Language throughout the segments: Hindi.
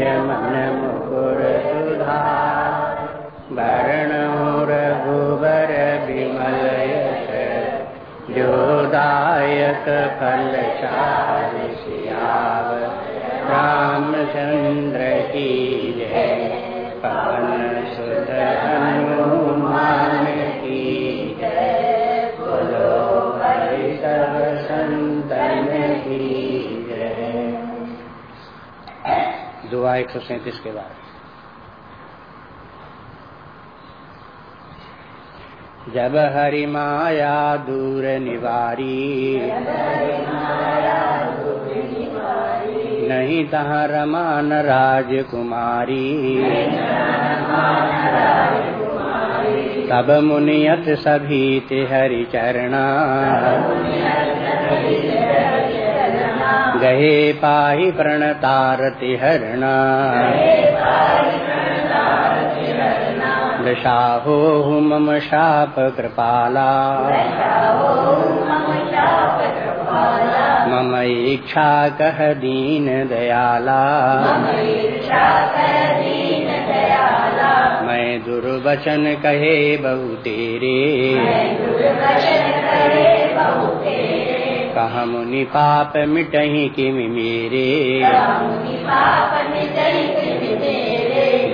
निज मन मुकुर सुधार वर्ण रघुबर विमल यश जोदायक फल श्याव रामचंद्र की दुआ एक सौ सैंतीस के बाद। जब हरि माया दूर निवारी, नहीं तहाँ रमान राजकुमारी, तब मुनियत सभी ते हरि चरणा गहे पाही प्रणतारति हरणा दशाहो मम शाप कृपाला। मम इच्छा कह दीन दयाला। मैं दुर्वचन कहे बहु तेरे। कह मुनि पाप मिटही किम मेरे।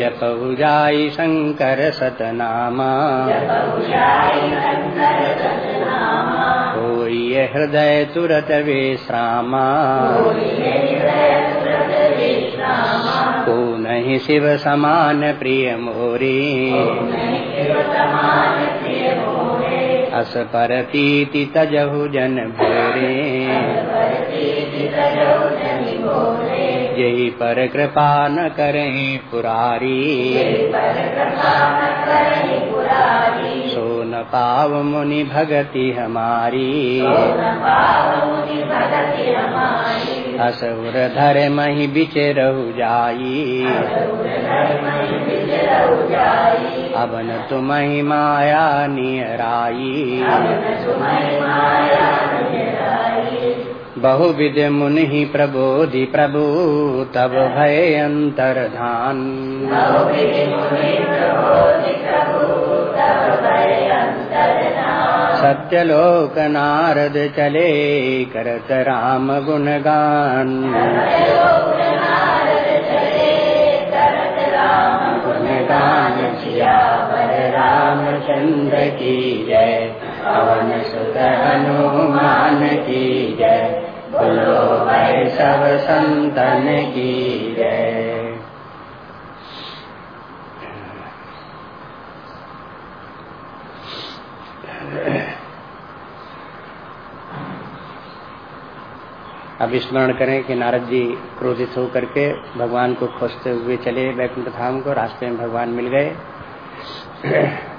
जप जाई शंकर सतनामा। होई हृदय तुरत विश्रामा। को नहीं शिव समान प्रिय मोरे। अस पर तीति तजहु जन भोरे। यही पर कृपा न करें पुरारी। सो न पाव मुनि भगति हमारी असुर धर मही बिचरहु जाई। अवन तुम माया नियराई। बहुविध मुनि प्रबोधि प्रभु तब भय अंतर धान सत्यलोक नारद चले करत राम गुणगान। गुणगान। रामचंद्र की जय पवन सुत हनुमान की जय बोलो भाई सब संतन की जय। अब स्मरण करें कि नारद जी क्रोधित होकर के भगवान को खोजते हुए चले वैकुंठ धाम को, रास्ते में भगवान मिल गए।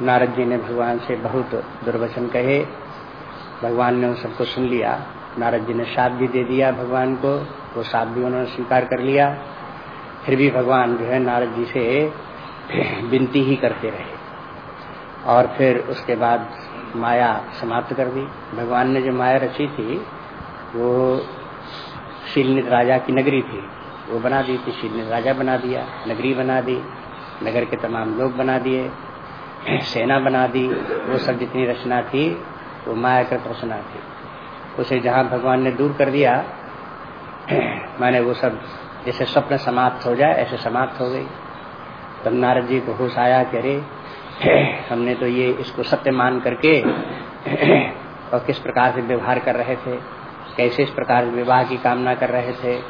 नारद जी ने भगवान से बहुत दुर्वचन कहे। भगवान ने उन सबको सुन लिया। नारद जी ने साप भी दे दिया भगवान को, वो साप भी उन्होंने स्वीकार कर लिया। फिर भी भगवान जो है नारद जी से विनती ही करते रहे। और फिर उसके बाद माया समाप्त कर दी। भगवान ने जो माया रची थी, वो शीलनित राजा की नगरी थी। वो बना दी थी शीलनित राजा बना दिया, नगरी बना दी, नगर के तमाम लोग बना दिए, सेना बना दी। वो सब जितनी रचना थी, वो माया कृत रचना थी। उसे जहाँ भगवान ने दूर कर दिया, मैंने वो सब जैसे स्वप्न समाप्त हो जाए, ऐसे समाप्त हो गई। तब तो नारद जी को होश आया कि अरे, हमने तो ये इसको सत्य मान करके और किस प्रकार से व्यवहार कर रहे थे। कैसे इस प्रकार विवाह की कामना कर रहे थे,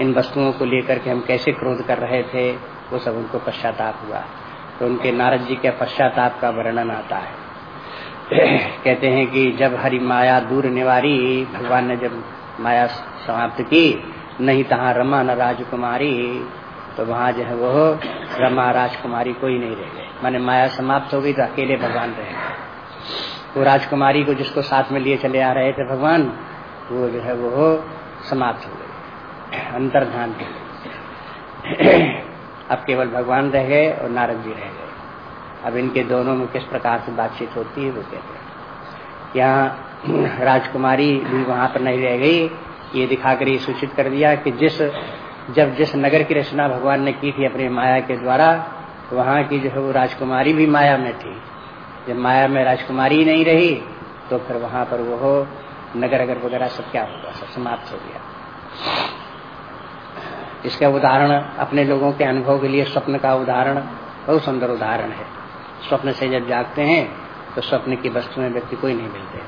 इन वस्तुओं को लेकर के हम कैसे क्रोध कर रहे थे, वो सब उनको पश्चाताप हुआ। तो उनके नारद जी के पश्चाताप का वर्णन आता है। कहते हैं कि जब हरि माया दूर निवारी, भगवान ने जब माया समाप्त की, नहीं तहा रमा न राजकुमारी तो वहाँ जो है वो रमा राजकुमारी कोई नहीं रह गए। माने माया समाप्त हो गई तो अकेले भगवान रह गए। वो राजकुमारी को जिसको साथ में लिए चले आ रहे थे भगवान वो जो है वो समाप्त हो गई। अंतर्धान अब केवल भगवान रह गए और नारद जी रह गए। अब इनके दोनों में किस प्रकार से बातचीत होती है वो कहते हैं। यहाँ राजकुमारी भी वहाँ पर नहीं रह गई। ये दिखाकर ये सूचित कर दिया कि जिस, जब जिस नगर की रचना भगवान ने की थी अपनी माया के द्वारा, वहाँ की जो है वो राजकुमारी भी माया में थी। जब माया में राजकुमारी नहीं रही तो फिर वहाँ पर वो नगर अगर वगैरह सब क्या होगा सब समाप्त हो गया। इसका उदाहरण, अपने लोगों के अनुभव के लिए स्वप्न का उदाहरण, बहुत सुंदर उदाहरण है। स्वप्न से जब जागते हैं तो स्वप्न की वस्तु में व्यक्ति कोई नहीं मिलते।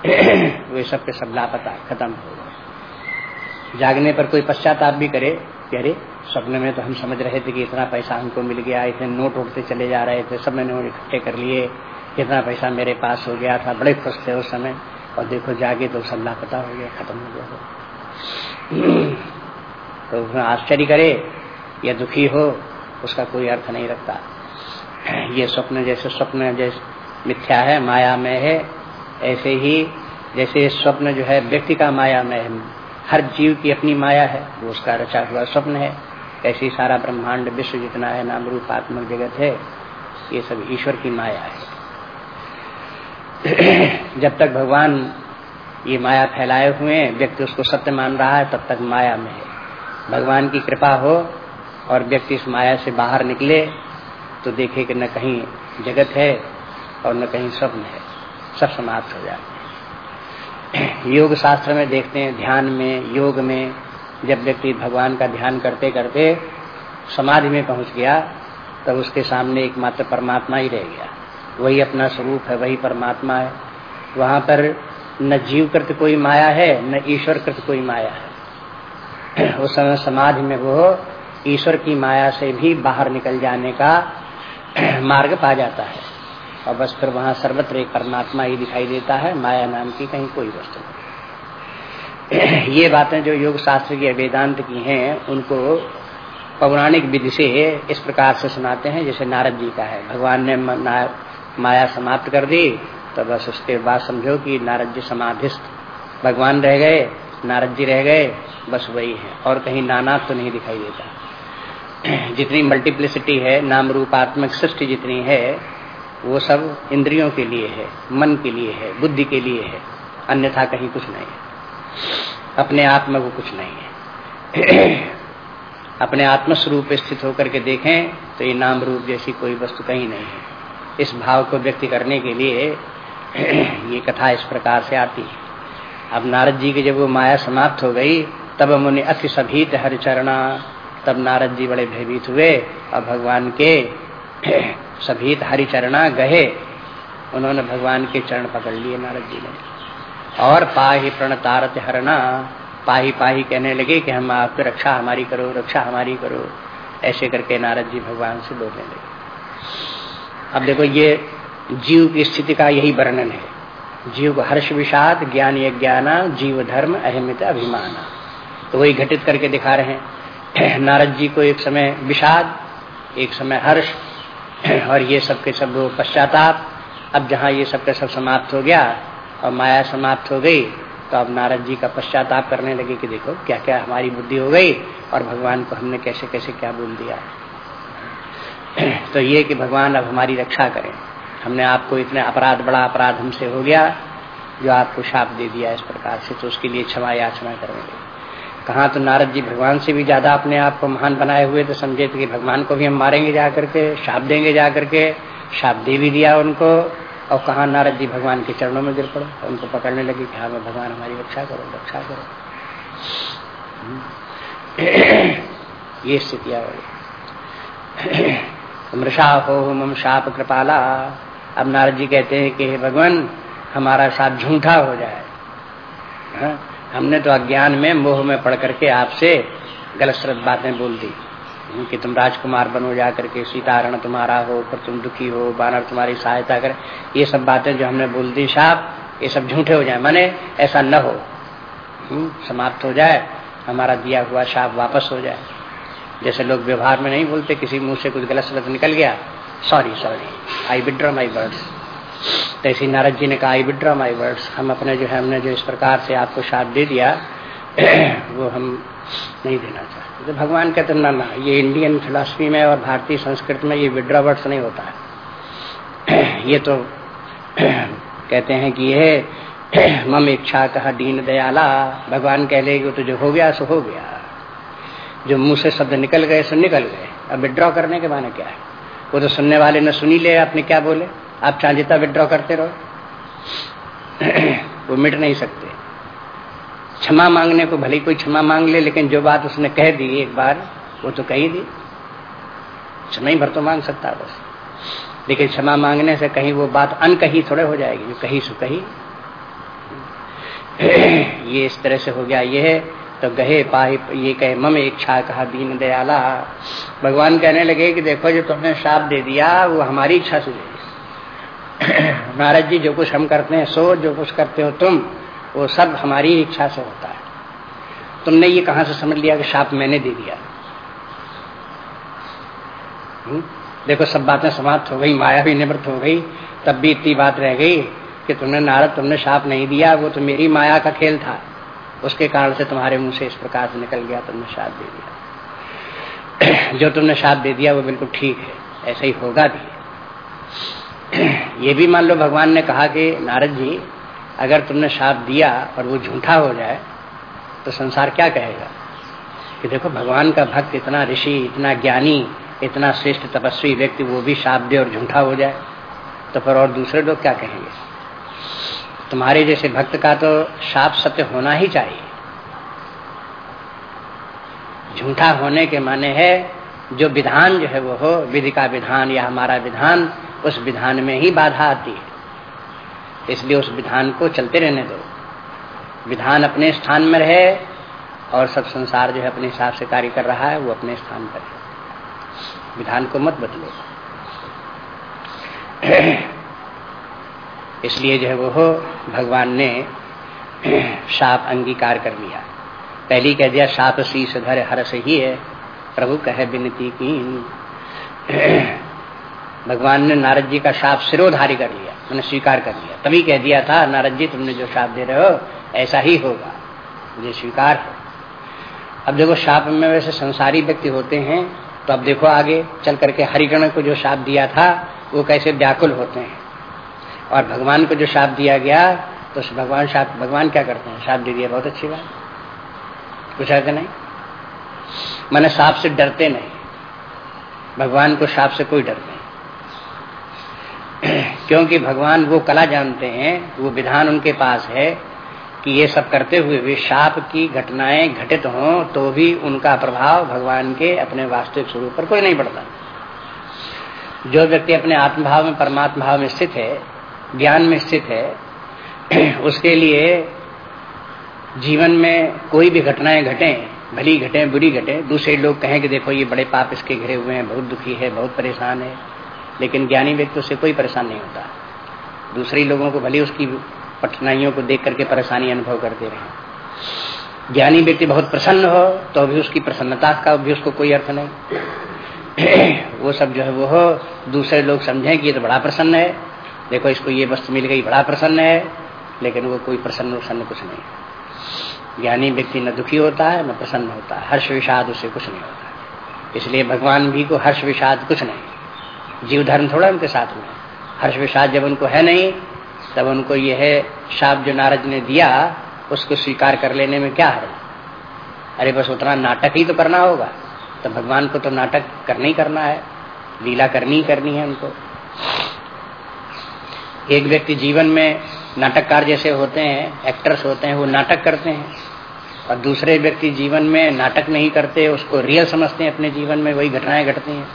वे सब के सब लापता, खत्म हो गए। जागने पर कोई पश्चाताप भी करे कि अरे, स्वप्न में तो हम समझ रहे थे कि इतना पैसा हमको मिल गया, इतने नोट उठते चले जा रहे थे, सब मैंने इकट्ठे कर लिए, इतना पैसा मेरे पास हो गया था, बड़े खुश थे उस समय। और देखो जागे तो सब लापता हो गया, खत्म हो गया तो उसमें आश्चर्य करे, या दुखी हो, उसका कोई अर्थ नहीं रखता। ये स्वप्न जैसे स्वप्न जैसे मिथ्या है माया में है, ऐसे ही जैसे स्वप्न जो है, व्यक्ति का माया में है। हर जीव की अपनी माया है, वो उसका रचा हुआ स्वप्न है। ऐसे ही सारा ब्रह्मांड, विश्व जितना है, नाम रूपात्मक जगत है, ये सब ईश्वर की माया है। जब तक भगवान ये माया फैलाए हुए हैं, व्यक्ति उसको सत्य मान रहा है, तब तक माया में है। भगवान की कृपा हो और व्यक्ति इस माया से बाहर निकले तो देखे कि न कहीं जगत है और न कहीं स्वप्न है। सब समाप्त हो जाते योग शास्त्र में देखते हैं, ध्यान में, योग में, जब व्यक्ति भगवान का ध्यान करते करते समाधि में पहुँच गया, तब उसके सामने एकमात्र परमात्मा ही रह गया। वही अपना स्वरूप है, वही परमात्मा है। वहाँ पर न जीव कृत कोई माया है, न ईश्वर कृत कोई माया है। उस समय समाधि में वो ईश्वर की माया से भी बाहर निकल जाने का मार्ग पा जाता है। और बस फिर वहाँ सर्वत्र एक परमात्मा ही दिखाई देता है, माया नाम की कहीं कोई वस्तु नहीं। ये बातें जो योग शास्त्र की वेदांत की हैं, उनको पौराणिक विधि से इस प्रकार से सुनाते हैं, जैसे नारद जी का है। भगवान ने माया समाप्त कर दी तो बस उसके बाद समझो कि नारद जी समाधिस्थ। भगवान रह गए, नारद जी रह गए, बस वही है। और कहीं नाना तो नहीं दिखाई देता। जितनी मल्टीप्लिसिटी है, नाम रूपात्मक सृष्टि जितनी है, वो सब इंद्रियों के लिए है, मन के लिए है, बुद्धि के लिए है। अन्यथा कहीं कुछ नहीं है। अपने आप में वो कुछ नहीं है। अपने आत्मस्वरूप स्थित होकर के देखें तो ये नाम रूप जैसी कोई वस्तु कहीं नहीं है। इस भाव को व्यक्त करने के लिए ये कथा इस प्रकार से आती है। अब नारद जी की जब वो माया समाप्त हो गई, तब मुनि अति सभीत हर चरणा तब नारद जी बड़े भयभीत हुए, और भगवान के सभीत हरिचरणा गहे उन्होंने भगवान के चरण पकड़ लिए नारद जी ने। और पाही प्रण तारत हरणा, पाही पाही कहने लगे कि हम आपकी रक्षा हमारी करो, रक्षा हमारी करो। ऐसे करके नारद जी भगवान से बोलने लगे। अब देखो, ये जीव की स्थिति का यही वर्णन है। जीव को हर्ष विषाद, ज्ञान यज्ञाना जीव धर्म, अहमित अभिमान। तो वही घटित करके दिखा रहे हैं। नारद जी को एक समय विषाद, एक समय हर्ष, और ये सब के सब पश्चाताप। अब जहाँ ये सब सब समाप्त हो गया और माया समाप्त हो गई तो अब नारद जी का पश्चाताप करने लगे कि देखो क्या क्या हमारी बुद्धि हो गई और भगवान को हमने कैसे कैसे क्या बोल दिया। तो ये कि भगवान अब हमारी रक्षा करें। हमने आपको इतने अपराध, बड़ा अपराध हमसे हो गया, जो आपको शाप दे दिया इस प्रकार से तो उसके लिए क्षमा याचना करेंगे। कहा तो नारद जी भगवान से भी ज़्यादा अपने आप को महान बनाए हुए तो समझे थे कि भगवान को भी हम मारेंगे जा करके शाप देंगे जा करके शाप दे भी दिया उनको, और कहा नारद जी भगवान के चरणों में गिर पड़े। उनको पकड़ने लगे कि हाँ भगवान हमारी रक्षा करो रक्षा करो। ये स्थितियाँ मृषा हो मम शाप कृपाला। अब नारद जी कहते हैं कि, हे भगवान, हमारा साथ झूठा हो जाए। हा? हमने तो अज्ञान में मोह में पढ़ करके आपसे गलत सलत बातें बोल दी। कि तुम राजकुमार बनो जा करके सीतारण तुम्हारा हो, पर तुम दुखी हो, बानर तुम्हारी सहायता करे। ये सब बातें जो हमने बोल दी, साप, ये सब झूठे हो जाए। माने ऐसा न हो, समाप्त हो जाए, हमारा दिया हुआ साप वापस हो जाए। जैसे लोग व्यवहार में नहीं बोलते, किसी मुँह से कुछ गलत सलत निकल गया sorry sorry I withdraw my words तो ऐसी नारद जी ने कहा आई विड्रॉ माई वर्ड्स हम अपने जो है, हमने जो इस प्रकार से आपको साथ दे दिया, वो हम नहीं देना चाहते। तो भगवान कहते, ना ना, ये इंडियन फिलोसफी में और भारतीय संस्कृति में ये विड्रॉ वर्ड्स नहीं होता है। ये तो कहते हैं कि ये मम इच्छा कहा दीन दयाला। भगवान कह ले तो जो हो गया, सो हो गया। जो मुँह से शब्द निकल गए, सो निकल गए। अब विड्रॉ करने के माने क्या है? वो तो सुनने वाले ने सुनी ले, आपने क्या बोले? आप चाहे जितना विड्रॉ करते रहो। वो मिट नहीं सकते। क्षमा मांगने को भले कोई क्षमा मांग ले, लेकिन जो बात उसने कह दी एक बार, वो तो कही दी। क्षमा ही भर तो मांग सकता बस। लेकिन क्षमा मांगने से कहीं वो बात अनकही थोड़े हो जाएगी, जो कही सु कही। ये इस तरह से हो गया। ये है तो गहे पाही, ये कहे, मम इच्छा कहा, दीन दयाला भगवान कहने लगे कि देखो जो तुमने श्राप दे दिया, वो हमारी इच्छा से नारद जी जो कुछ हम करते हैं, सो जो कुछ करते हो तुम, वो सब हमारी इच्छा से होता है तुमने ये कहा से समझ लिया कि शाप मैंने दे दिया हुँ? हम्म? देखो, सब बातें समाप्त हो गई, माया भी निवृत्त हो गई, तब भी इतनी बात रह गई कि तुमने नारद, तुमने शाप नहीं दिया, वो तो मेरी माया का खेल था उसके कारण से तुम्हारे मुँह से इस प्रकार से निकल गया, तुमने साथ दे दिया। जो तुमने शाप दे दिया, वो बिल्कुल ठीक है, ऐसा ही होगा भी। ये भी मान लो भगवान ने कहा कि, नारद जी, अगर तुमने साप दिया और वो झूठा हो जाए तो संसार क्या कहेगा? कि देखो, भगवान का भक्त इतना ऋषि, इतना ज्ञानी, इतना श्रेष्ठ तपस्वी व्यक्ति, वो भी साप दे और झूठा हो जाए। तो फिर और दूसरे लोग क्या कहेंगे? तुम्हारे जैसे भक्त का तो साफ़ सत्य होना ही चाहिए। झूठा होने के माने है, जो विधान जो है वो हो, विधि का विधान या हमारा विधान, उस विधान में ही बाधा आती है। इसलिए उस विधान को चलते रहने दो। विधान अपने स्थान में रहे और सब संसार जो है अपने हिसाब से कार्य कर रहा है, वो अपने स्थान पर है। विधान को मत बदलो। इसलिए जो है वो भगवान ने साप अंगीकार कर लिया। पहली कह दिया साप शीश धर हर ही है। प्रभु कहे विनती की भगवान ने नारद जी का साप सिरोधारी कर लिया, मैंने स्वीकार कर लिया। तभी कह दिया था, नारद जी, तुमने जो साप दे रहे हो, ऐसा ही होगा। मुझे स्वीकार है। अब देखो साप में वैसे संसारी व्यक्ति होते हैं तो अब देखो आगे, चल करके हरिगण को जो साप दिया था, वो कैसे व्याकुल होते हैं। और भगवान को जो शाप दिया गया तो भगवान शाप, भगवान क्या करते हैं? शाप दे दिया, बहुत अच्छी बात। कुछ है नहीं। मैंने साप से डरते नहीं। भगवान को शाप से कोई डर नहीं। क्योंकि भगवान वो कला जानते हैं, वो विधान उनके पास है, कि ये सब करते हुए भी शाप की घटनाएँ घटित हों तो भी उनका प्रभाव भगवान के अपने वास्तविक स्वरूप पर कोई नहीं पड़ता। जो व्यक्ति अपने आत्मभाव में परमात्मा भाव में स्थित है ज्ञान में स्थित है, उसके लिए जीवन में कोई भी घटनाएँ घटे, भली घटे, बुरी घटे, दूसरे लोग कहें कि देखो ये बड़े पाप इसके घिरे हुए हैं, बहुत दुखी है, बहुत परेशान है, लेकिन ज्ञानी व्यक्ति उससे कोई परेशान नहीं होता। दूसरे लोगों को भले उसकी कठिनाइयों को देख करके परेशानी अनुभव करते रहे। ज्ञानी व्यक्ति बहुत प्रसन्न हो तो भी उसकी प्रसन्नता का भी उसको कोई अर्थ नहीं। वो सब जो है वो हो, दूसरे लोग समझें कि ये तो बड़ा प्रसन्न है देखो, इसको ये वस्तु मिल गई, बड़ा प्रसन्न है, लेकिन वो कोई प्रसन्न प्रसन्न कुछ नहीं। ज्ञानी व्यक्ति न दुखी होता है, न प्रसन्न होता है। हर्ष विषाद उसे कुछ नहीं होता इसलिए भगवान भी को हर्ष विषाद कुछ नहीं। जीव धर्म थोड़ा उनके साथ में हर्ष विषाद जब उनको है नहीं, तब उनको यह शाप जो नारद ने दिया, उसको स्वीकार कर लेने में क्या है? अरे बस उतना नाटक ही तो करना होगा। तो भगवान को तो नाटक करना ही करना है। लीला करनी ही करनी है उनको। एक व्यक्ति जीवन में नाटककार जैसे होते हैं एक्टर्स होते हैं, वो नाटक करते हैं। और दूसरे व्यक्ति जीवन में नाटक नहीं करते, उसको रियल समझते हैं अपने जीवन में, वही घटनाएँ घटती हैं।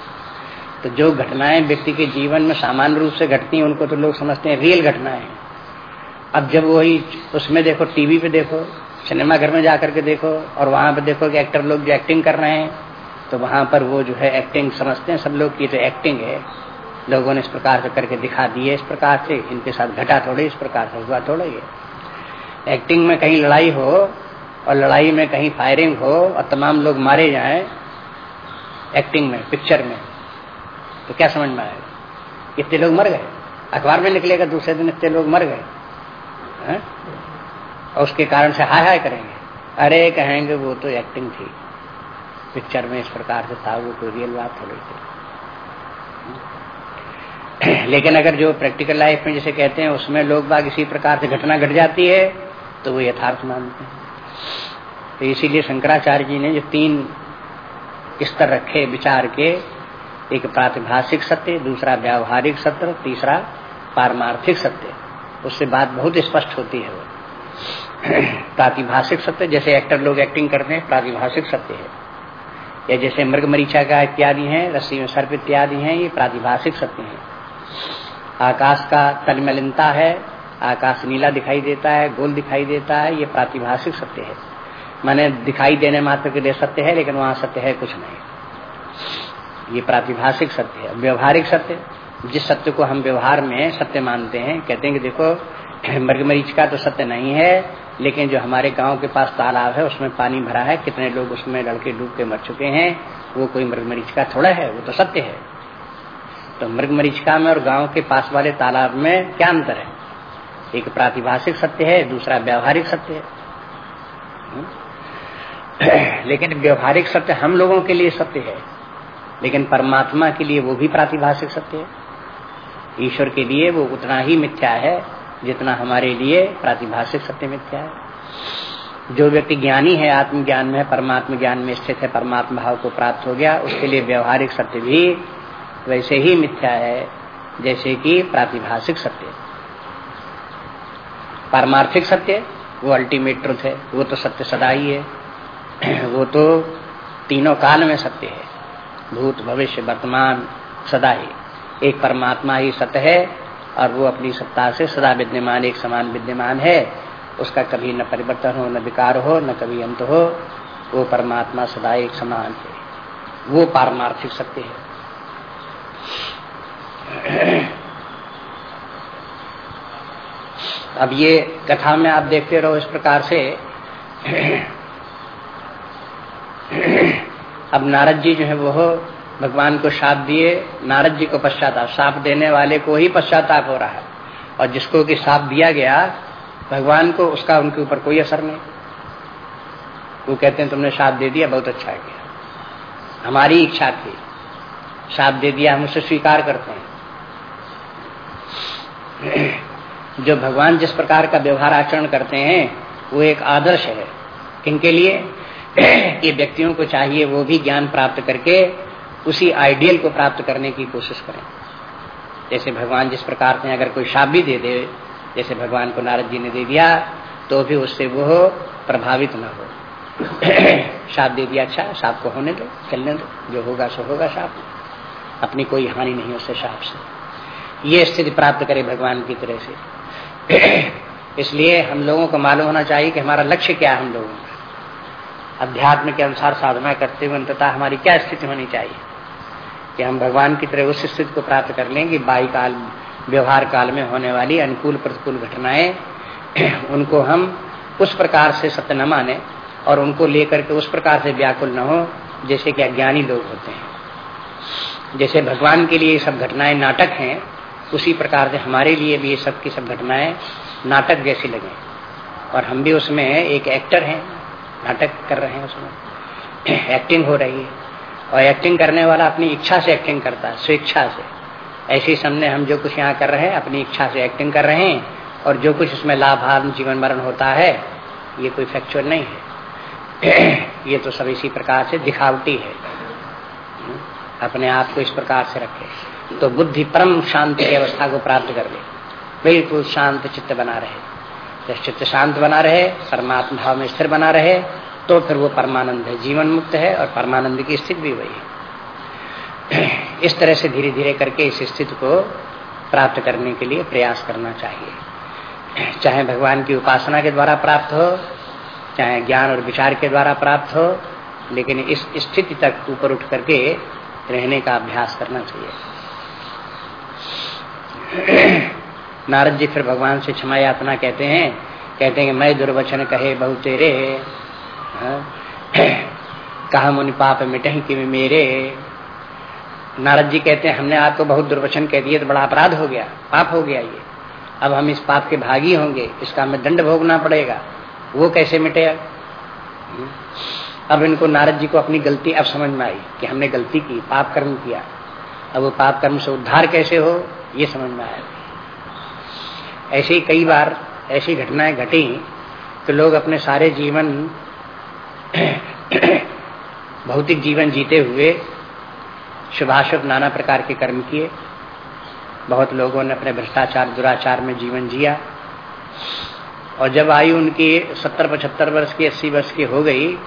तो जो घटनाएँ व्यक्ति के जीवन में सामान्य रूप से घटती हैं, उनको तो लोग समझते हैं रियल घटनाएँ अब जब वही उसमें देखो टीवी पे देखो सिनेमा घर में जाकर के देखो, और वहाँ पर देखो कि एक्टर लोग जो एक्टिंग कर रहे हैं तो वहाँ पर वो जो है एक्टिंग समझते हैं, सब लोग की तो एक्टिंग है। लोगों ने इस प्रकार से करके दिखा दिए, इस प्रकार से इनके साथ घटा थोड़े इस प्रकार से हुआ थोड़ा एक्टिंग में कहीं लड़ाई हो और लड़ाई में कहीं फायरिंग हो और तमाम लोग मारे जाएँ एक्टिंग में पिक्चर में तो क्या समझ में आएगा इतने लोग मर गए। अखबार में निकलेगा दूसरे दिन इतने लोग मर गए। और उसके कारण से हाय हाय करेंगे। अरे कहेंगे वो तो एक्टिंग थी। पिक्चर में इस प्रकार से था, वो कोई रियल बात थोड़ी थी। लेकिन अगर जो प्रैक्टिकल लाइफ में जैसे कहते हैं, उसमें लोग बाग इसी प्रकार से घटना घट जाती है तो वो यथार्थ मानते हैं। तो इसीलिए शंकराचार्य जी ने जो तीन स्तर रखे विचार के, एक प्रातिभाषिक सत्य, दूसरा व्यावहारिक सत्य तीसरा पारमार्थिक सत्य, उससे बात बहुत स्पष्ट होती है वो। प्रातिभाषिक सत्य, जैसे एक्टर लोग एक्टिंग करते हैं, प्रातिभाषिक सत्य है। या जैसे मृग मरीचा का इत्यादि है, रस्सी में सर्प इत्यादि है, ये प्रातिभाषिक सत्य है। आकाश का तलमलिनता है, आकाश नीला दिखाई देता है, गोल दिखाई देता है, ये प्रातिभाषिक सत्य है। माने दिखाई देने मात्र के लिए सत्य है, लेकिन वहाँ सत्य है कुछ नहीं। ये प्रातिभाषिक सत्य है, व्यवहारिक सत्य जिस सत्य को हम व्यवहार में सत्य मानते हैं, कहते हैं कि देखो मृग मरीच का तो सत्य नहीं है, लेकिन जो हमारे गाँव के पास तालाब है, उसमें पानी भरा है, कितने लोग उसमें लड़के डूब के मर चुके हैं, वो कोई मृग मरीचिका थोड़ा है, वो तो सत्य है। तो मृग मरीचिका में और गाँव के पास वाले तालाब में क्या अंतर है? एक प्रातिभाषिक सत्य है, दूसरा व्यावहारिक सत्य है। हम्म? लेकिन व्यवहारिक सत्य हम लोगों के लिए सत्य है, लेकिन परमात्मा के लिए वो भी प्रातिभाषिक सत्य है। ईश्वर के लिए वो उतना ही मिथ्या है, जितना हमारे लिए प्रातिभाषिक सत्य मिथ्या है। जो व्यक्ति ज्ञानी है, आत्मज्ञान में परमात्मा ज्ञान में स्थित है, परमात्मा भाव को प्राप्त हो गया, उसके लिए व्यवहारिक सत्य भी वैसे ही मिथ्या है, जैसे कि प्रातिभाषिक सत्य। पारमार्थिक सत्य, वो अल्टीमेट ट्रुथ है, वो तो सत्य सदा ही है। वो तो तीनों काल में सत्य है। भूत, भविष्य, वर्तमान, सदा ही। एक परमात्मा ही सत्य है, और वो अपनी सत्ता से सदा विद्यमान, एक समान विद्यमान है। उसका कभी न परिवर्तन हो, न विकार हो, न कभी अंत हो, वो परमात्मा सदा एक समान है। वो पारमार्थिक सत्य है। अब ये कथा में आप देखते रहो इस प्रकार से। अब नारद जी जो है वो भगवान को साप दिए। नारद जी को पश्चाताप। साप देने वाले को ही पश्चाताप हो रहा है। और जिसको कि साप दिया गया, भगवान को उसका उनके ऊपर कोई असर नहीं। वो कहते हैं, तुमने साप दे दिया, बहुत अच्छा किया। हमारी इच्छा थी। साप दे दिया, हम उसे स्वीकार करते हैं। जो भगवान जिस प्रकार का व्यवहार आचरण करते हैं, वो एक आदर्श है। किनके लिए? ये व्यक्तियों को चाहिए वो भी ज्ञान प्राप्त करके उसी आइडियल को प्राप्त करने की कोशिश करें। जैसे भगवान जिस प्रकार से अगर कोई शाप भी दे दे, जैसे भगवान को नारद जी ने दे दिया तो भी उससे वो प्रभावित न हो। शाप दे दिया अच्छा साप को होने दो, चलने दो, जो होगा सो होगा साप अपनी कोई हानि नहीं उससे साप से। ये स्थिति प्राप्त करे भगवान की तरह से। इसलिए हम लोगों को मालूम होना चाहिए कि हमारा लक्ष्य क्या है हम लोगों का। अध्यात्म के अनुसार साधना करते हुए अंततः हमारी क्या स्थिति होनी चाहिए? कि हम भगवान की तरह उस स्थिति को प्राप्त कर लें कि बाई काल व्यवहार काल में होने वाली अनुकूल प्रतिकूल घटनाएँ, उनको हम उस प्रकार से सत्य न माने और उनको लेकर के उस प्रकार से व्याकुल न हो, जैसे कि अज्ञानी लोग होते हैं। जैसे भगवान के लिए सब घटनाएँ नाटक हैं उसी प्रकार से हमारे लिए भी ये सब की सब घटनाएँ नाटक जैसी लगे। और हम भी उसमें एक एक्टर हैं, नाटक कर रहे हैं उसमें। एक्टिंग हो रही है। और एक्टिंग करने वाला अपनी इच्छा से एक्टिंग करता है, स्वेच्छा से। ऐसे सामने हम जो कुछ यहाँ कर रहे हैं, अपनी इच्छा से एक्टिंग कर रहे हैं, और जो कुछ इसमें लाभार्म जीवन मरण होता है, ये कोई फैक्चुअल नहीं है। ये तो सब इसी प्रकार से दिखावटी है। अपने आप को इस प्रकार से रखे। तो बुद्धि परम शांति की अवस्था को प्राप्त कर ले। बिल्कुल शांत चित्त बना रहे। जब चित्त शांत बना रहे, परमात्मा भाव में स्थिर बना रहे तो फिर वो परमानंद है, जीवन मुक्त है और परमानंद की स्थिति भी वही है। इस तरह से धीरे धीरे करके इस स्थिति को प्राप्त करने के लिए प्रयास करना चाहिए। चाहे भगवान की उपासना के द्वारा प्राप्त हो, चाहे ज्ञान और विचार के द्वारा प्राप्त हो, लेकिन इस स्थिति तक ऊपर उठ करके रहने का अभ्यास करना चाहिए। नारद जी फिर भगवान से क्षमा यातना कहते हैं कहते हैं कि, मैं दुर्वचन कहे बहु तेरे कहा मुनि पाप मिटे कि मेरे? नारद जी कहते हैं, हमने आपको बहुत दुर्वचन कह दिए तो बड़ा अपराध हो गया, पाप हो गया ये। अब हम इस पाप के भागी होंगे, इसका हमें दंड भोगना पड़ेगा। वो कैसे मिटे अब इनको नारद जी को अपनी गलती अब समझ में आई कि हमने गलती की, पाप कर्म किया। अब वो पाप कर्म से उद्धार कैसे हो? ये समझ में आया। ऐसे ही कई बार ऐसी घटनाएँ घटी तो लोग अपने सारे जीवन, भौतिक जीवन जीते हुए, शुभाशुभ नाना प्रकार के कर्म किए। बहुत लोगों ने अपने भ्रष्टाचार, दुराचार में जीवन जिया। और जब आयु उनकी सत्तर, पचहत्तर वर्ष की, अस्सी वर्ष की हो गई,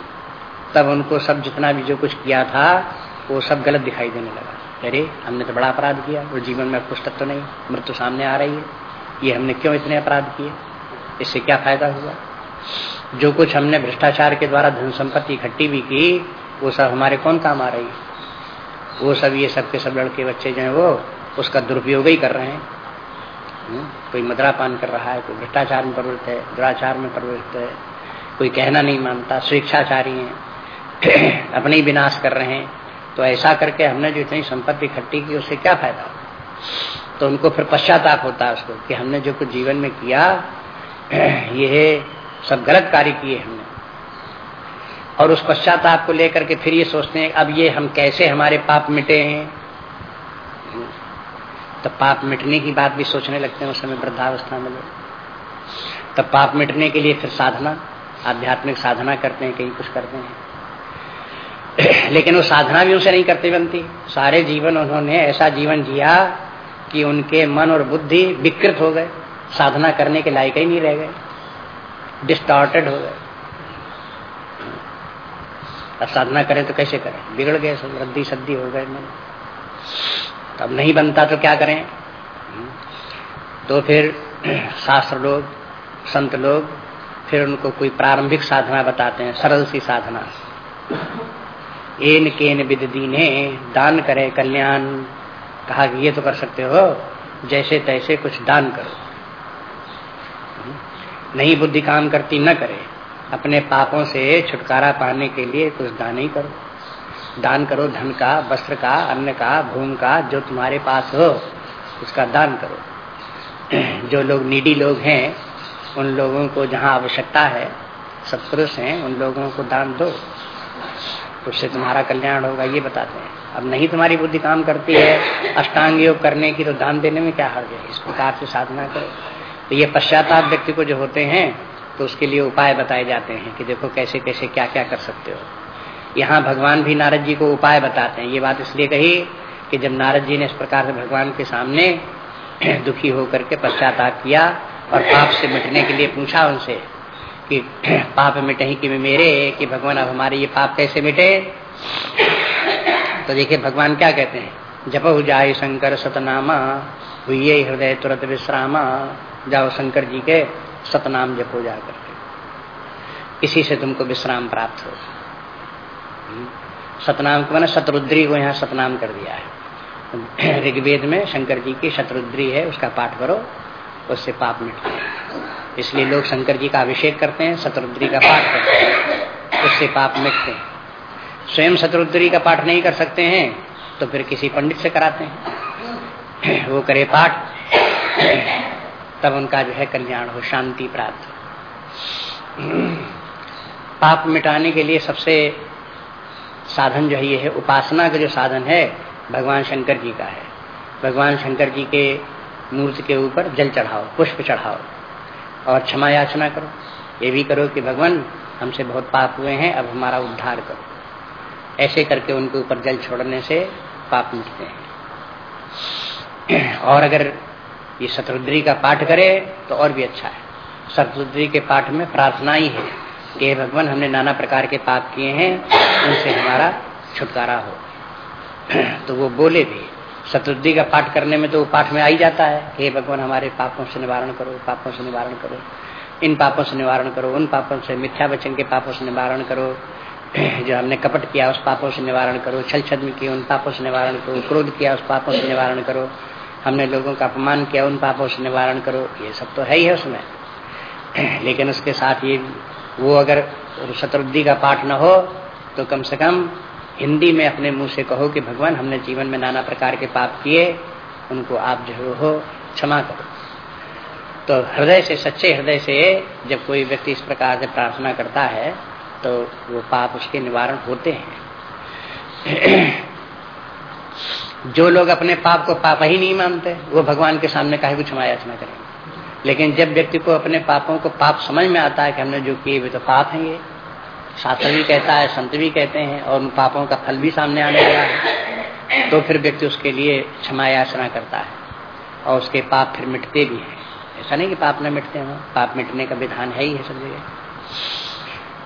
तब उनको सब जितना भी जो कुछ किया था, वो सब गलत दिखाई देने लगा। अरे हमने तो बड़ा अपराध किया और जीवन में कुछ तक तो नहीं मृत्यु सामने आ रही है। ये हमने क्यों इतने अपराध किए? इससे क्या फ़ायदा हुआ? जो कुछ हमने भ्रष्टाचार के द्वारा धन संपत्ति इकट्ठी भी की वो सब हमारे कौन काम आ रही है? वो सब ये सब के सब लड़के बच्चे जो है वो उसका दुरुपयोग ही कर रहे हैं। हम्म, कोई मदरा पान कर रहा है कोई भ्रष्टाचार में प्रवृत्त है दुराचार में प्रवृत्त है कोई कहना नहीं मानता स्वेच्छाचारी है अपने ही विनाश कर रहे हैं। तो ऐसा करके हमने जो इतनी संपत्ति इकट्ठी की, उससे क्या फ़ायदा तो उनको फिर पश्चाताप होता है उसको कि हमने जो कुछ जीवन में किया, ये सब गलत कार्य किए हमने। और उस पश्चाताप को लेकर के फिर ये सोचते हैं, अब ये हम कैसे हमारे पाप मिटे हैं? तो पाप मिटने की बात भी सोचने लगते हैं उस समय वृद्धावस्था में लोग। तब पाप मिटने के लिए फिर साधना, आध्यात्मिक साधना करते हैं, कहीं कुछ करते हैं। लेकिन वो साधना भी उनसे नहीं करती बनती। सारे जीवन उन्होंने ऐसा जीवन जिया कि उनके मन और बुद्धि विकृत हो गए। साधना करने के लायक ही नहीं रह गए। डिस्टॉर्टेड हो गए। अब साधना करें तो कैसे करें? बिगड़ गए रद्दी सद्दी हो गए मन। अब नहीं बनता तो क्या करें? तो फिर शास्त्र लोग, संत लोग, फिर उनको कोई प्रारंभिक साधना बताते हैं, सरल सी साधना। एन केन विद दीने, दान करे कल्याण। कहा कि ये तो कर सकते हो, जैसे तैसे कुछ दान करो। नहीं बुद्धि काम करती, न करे। अपने पापों से छुटकारा पाने के लिए कुछ दान ही करो। दान करो धन का, वस्त्र का, अन्न का, भूमि का, जो तुम्हारे पास हो, उसका दान करो। जो लोग नीडी लोग हैं, उन लोगों को जहाँ आवश्यकता है सत्पुरुष हैं, उन लोगों को दान दो। उससे तुम्हारा कल्याण होगा, ये बताते हैं। अब नहीं तुम्हारी बुद्धि काम करती है, अष्टांग योग करने की तो दान देने में क्या हर्ज है? इस प्रकार से साधना करो। तो ये पश्चाताप व्यक्ति को जो होते हैं तो उसके लिए उपाय बताए जाते हैं कि देखो कैसे कैसे क्या क्या कर सकते हो। यहाँ भगवान भी नारद जी को उपाय बताते हैं। ये बात इसलिए कही कि जब नारद जी ने इस प्रकार से भगवान के सामने दुखी होकर के पश्चाताप किया और पाप से मिटने के लिए पूछा उनसे कि पाप मिटे कि मेरे, कि भगवान अब हमारे ये पाप कैसे मिटे? तो देखिए, भगवान क्या कहते हैं? जप जाय शंकर सतनामा हुई हृदय तुरंत विश्रामा। जाओ शंकर जी के सतनाम जपो जा करके। इसी से तुमको विश्राम प्राप्त हो सतनाम को मैंने शत्रुद्री को यहाँ सतनाम कर दिया है। ऋग्वेद में शंकर जी की शत्रुद्री है, उसका पाठ करो, उससे पाप मिटते हैं। इसलिए लोग शंकर जी का अभिषेक करते हैं शत्रुद्री का पाठ करते हैं, उससे पाप मिटते हैं। स्वयं शत्रुद्री का पाठ नहीं कर सकते हैं तो फिर किसी पंडित से कराते हैं। वो करे पाठ, तब उनका जो है कल्याण हो, शांति प्राप्त हो। पाप मिटाने के लिए सबसे साधन जो है, ये है उपासना का जो साधन है, भगवान शंकर जी का है। भगवान शंकर जी के मूर्ति के ऊपर जल चढ़ाओ, पुष्प चढ़ाओ। और क्षमा याचना करो। ये भी करो कि भगवान, हमसे बहुत पाप हुए हैं, अब हमारा उद्धार करो। ऐसे करके उनके ऊपर जल छोड़ने से पाप मिटते हैं। और अगर ये शत्रुद्री का पाठ करे तो और भी अच्छा है। शत्रुद्री के पाठ में प्रार्थना ही है कि भगवान, हमने नाना प्रकार के पाप किए हैं, उनसे हमारा छुटकारा हो। तो वो बोले भी शत्रुद्री का पाठ करने में तो पाठ में आ ही जाता है। हे भगवान, हमारे पापों से निवारण करो, पापों से निवारण करो। इन पापों से निवारण करो, उन पापों से, मिथ्या वचन के पापों से निवारण करो। जो हमने कपट किया, उस पापों से निवारण करो। छल छद्म किया उन पापों से निवारण करो। क्रोध किया, उस पापों से निवारण करो। हमने लोगों का अपमान किया, उन पापों से निवारण करो। ये सब तो है ही है उसमें। लेकिन उसके साथ ये, वो अगर शत्रुद्धि का पाठ न हो तो कम से कम हिंदी में अपने मुँह से कहो कि भगवान, हमने जीवन में नाना प्रकार के पाप किए, उनको आप जो हो क्षमा करो। तो हृदय से, सच्चे हृदय से जब कोई व्यक्ति इस प्रकार से प्रार्थना करता है तो वो पाप उसके निवारण होते हैं। जो लोग अपने पाप को पाप ही नहीं मानते, वो भगवान के सामने काहे को क्षमा याचना करेंगे? लेकिन जब व्यक्ति को अपने पापों को पाप समझ में आता है कि हमने जो किए, वे तो पाप हैं ये। शास्त्र भी कहता है, संत भी कहते हैं और उन पापों का फल भी सामने आने लगा है। तो फिर व्यक्ति उसके लिए क्षमा याचना करता है और उसके पाप फिर मिटते भी हैं। ऐसा नहीं कि पाप न मिटते हो, पाप मिटने का विधान है ही है सब जगह।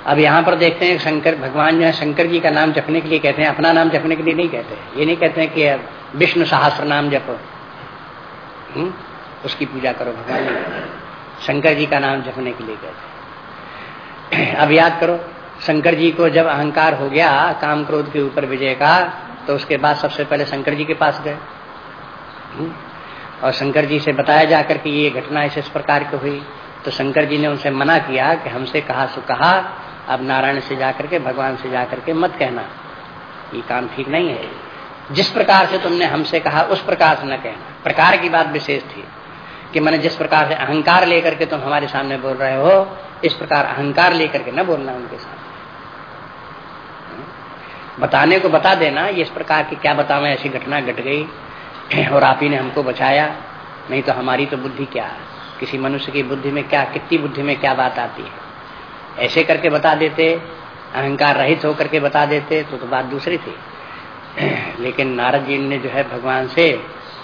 अब यहाँ पर देखते हैं, शंकर, भगवान जो है शंकर जी का नाम जपने के लिए कहते हैं, अपना नाम जपने के लिए नहीं कहते। ये नहीं कहते हैं कि विष्णु सहस्त्र नाम जपो। हम्म? उसकी पूजा करो, भगवान शंकर जी का नाम जपने के लिए कहते हैं। अब याद करो शंकर जी को जब अहंकार हो गया काम क्रोध के ऊपर विजय का तो उसके बाद सबसे पहले शंकर जी के पास गए। हम्म? और शंकर जी से बताया जाकर कि ये घटना इस प्रकार की हुई। तो शंकर जी ने उनसे मना किया कि हमसे कहा सु कहा, अब नारायण से जाकर के, भगवान से जाकर के मत कहना। ये काम ठीक नहीं है। जिस प्रकार से तुमने हमसे कहा, उस प्रकार से न कहना। प्रकार की बात विशेष थी कि मैंने जिस प्रकार से अहंकार लेकर के तुम हमारे सामने बोल रहे हो, इस प्रकार अहंकार लेकर के न बोलना उनके सामने। बताने को बता देना ये इस प्रकार की क्या बतावे ऐसी घटना घट गट गई और आप ही ने हमको बचाया। नहीं तो हमारी तो बुद्धि क्या? है किसी मनुष्य की बुद्धि में क्या कितनी बुद्धि में क्या बात आती है? ऐसे करके बता देते अहंकार रहित होकर के बता देते तो, तो बात दूसरी थी। लेकिन नारद जी ने जो है भगवान से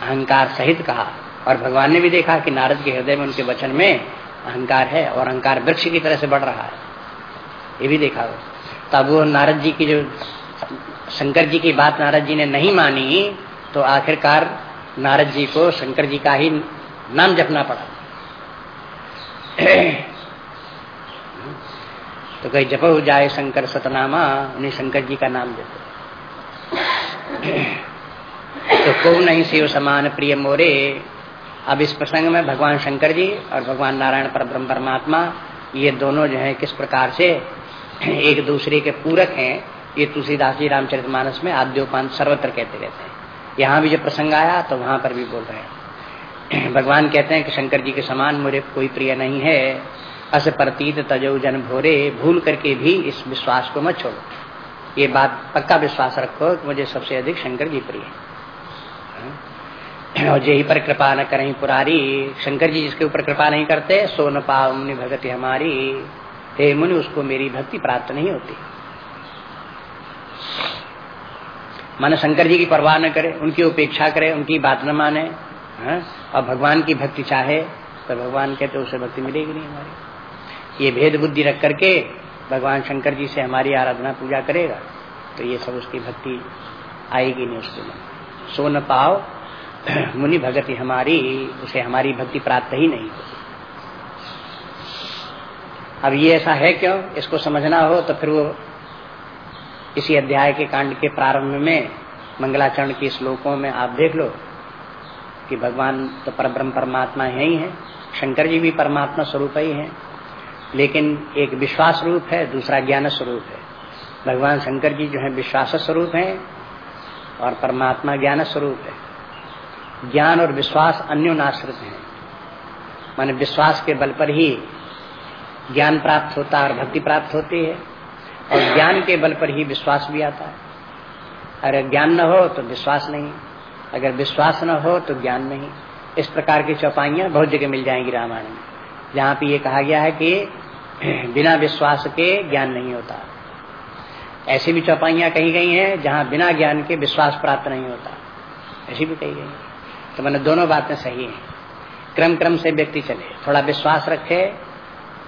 अहंकार सहित कहा और भगवान ने भी देखा कि नारद के हृदय में उनके वचन में अहंकार है और अहंकार वृक्ष की तरह से बढ़ रहा है। ये भी देखा तब वो नारद जी की जो शंकर जी की बात नारद जी ने नहीं मानी तो आखिरकार नारद जी को शंकर जी का ही नाम जपना पड़ा। तो कहीं, जप हो जाए शंकर सतनामा, उन्हें शंकर जी का नाम जपो। तो को नहीं शिव समान प्रिय मोरे, अब इस प्रसंग में भगवान शंकर जी और भगवान नारायण पर ब्रह्म परमात्मा, ये दोनों जो है, किस प्रकार से एक दूसरे के पूरक हैं ये तुलसीदास जी रामचरित मानस में आद्योपान सर्वत्र कहते रहते हैं। यहाँ भी जब प्रसंग आया तो वहाँ पर भी बोल रहे हैं। भगवान कहते हैं कि शंकर जी के समान मुझे कोई प्रिय नहीं है। अस प्रतीत तजो जन भोरे, भूल करके भी इस विश्वास को मत छोड़ो। ये बात पक्का विश्वास रखो कि मुझे सबसे अधिक शंकर जी प्रिय और यही पर कृपा न करें पुरारी। शंकर जी जिसके ऊपर कृपा नहीं करते, सो न पाओ मुनि भगति हमारी। हे मुनि, उसको मेरी भक्ति प्राप्त नहीं होती। माने शंकर जी की परवाह न करे, उनकी उपेक्षा करे, उनकी बात न माने, है? और भगवान की भक्ति चाहे तो भगवान कहते उसे भक्ति मिलेगी नहीं हमारी। ये भेद बुद्धि रख करके भगवान शंकर जी से हमारी आराधना पूजा करेगा तो ये सब उसकी भक्ति आएगी नहीं उसके मन सो न पाओ, मुनि भगति हमारी, उसे हमारी भक्ति प्राप्त ही नहीं अब ये ऐसा है क्यों? इसको समझना हो तो फिर वो इसी अध्याय के कांड के प्रारंभ में मंगलाचरण के श्लोकों में आप देख लो कि भगवान तो परब्रह्म परमात्मा है ही है। शंकर जी भी परमात्मा स्वरूप ही है। लेकिन एक विश्वास रूप है, दूसरा ज्ञान स्वरूप है। भगवान शंकर जी जो है, विश्वास स्वरूप है और परमात्मा ज्ञान स्वरूप है। ज्ञान और विश्वास अन्योनाश्रित है। माने विश्वास के बल पर ही ज्ञान प्राप्त होता है और भक्ति प्राप्त होती है। और ज्ञान के बल पर ही विश्वास भी आता है। अगर ज्ञान न हो तो विश्वास नहीं। अगर विश्वास न हो तो ज्ञान नहीं। इस प्रकार की चौपाइयाँ बहुत जगह मिल जाएँगी रामायण में। जहाँ पे ये कहा गया है कि बिना विश्वास के ज्ञान नहीं होता। ऐसी भी चौपाइयाँ कही गई हैं जहाँ बिना ज्ञान के विश्वास प्राप्त नहीं होता। ऐसी भी कही गई तो मैंने दोनों बातें सही हैं। क्रम क्रम से व्यक्ति चले। थोड़ा विश्वास रखे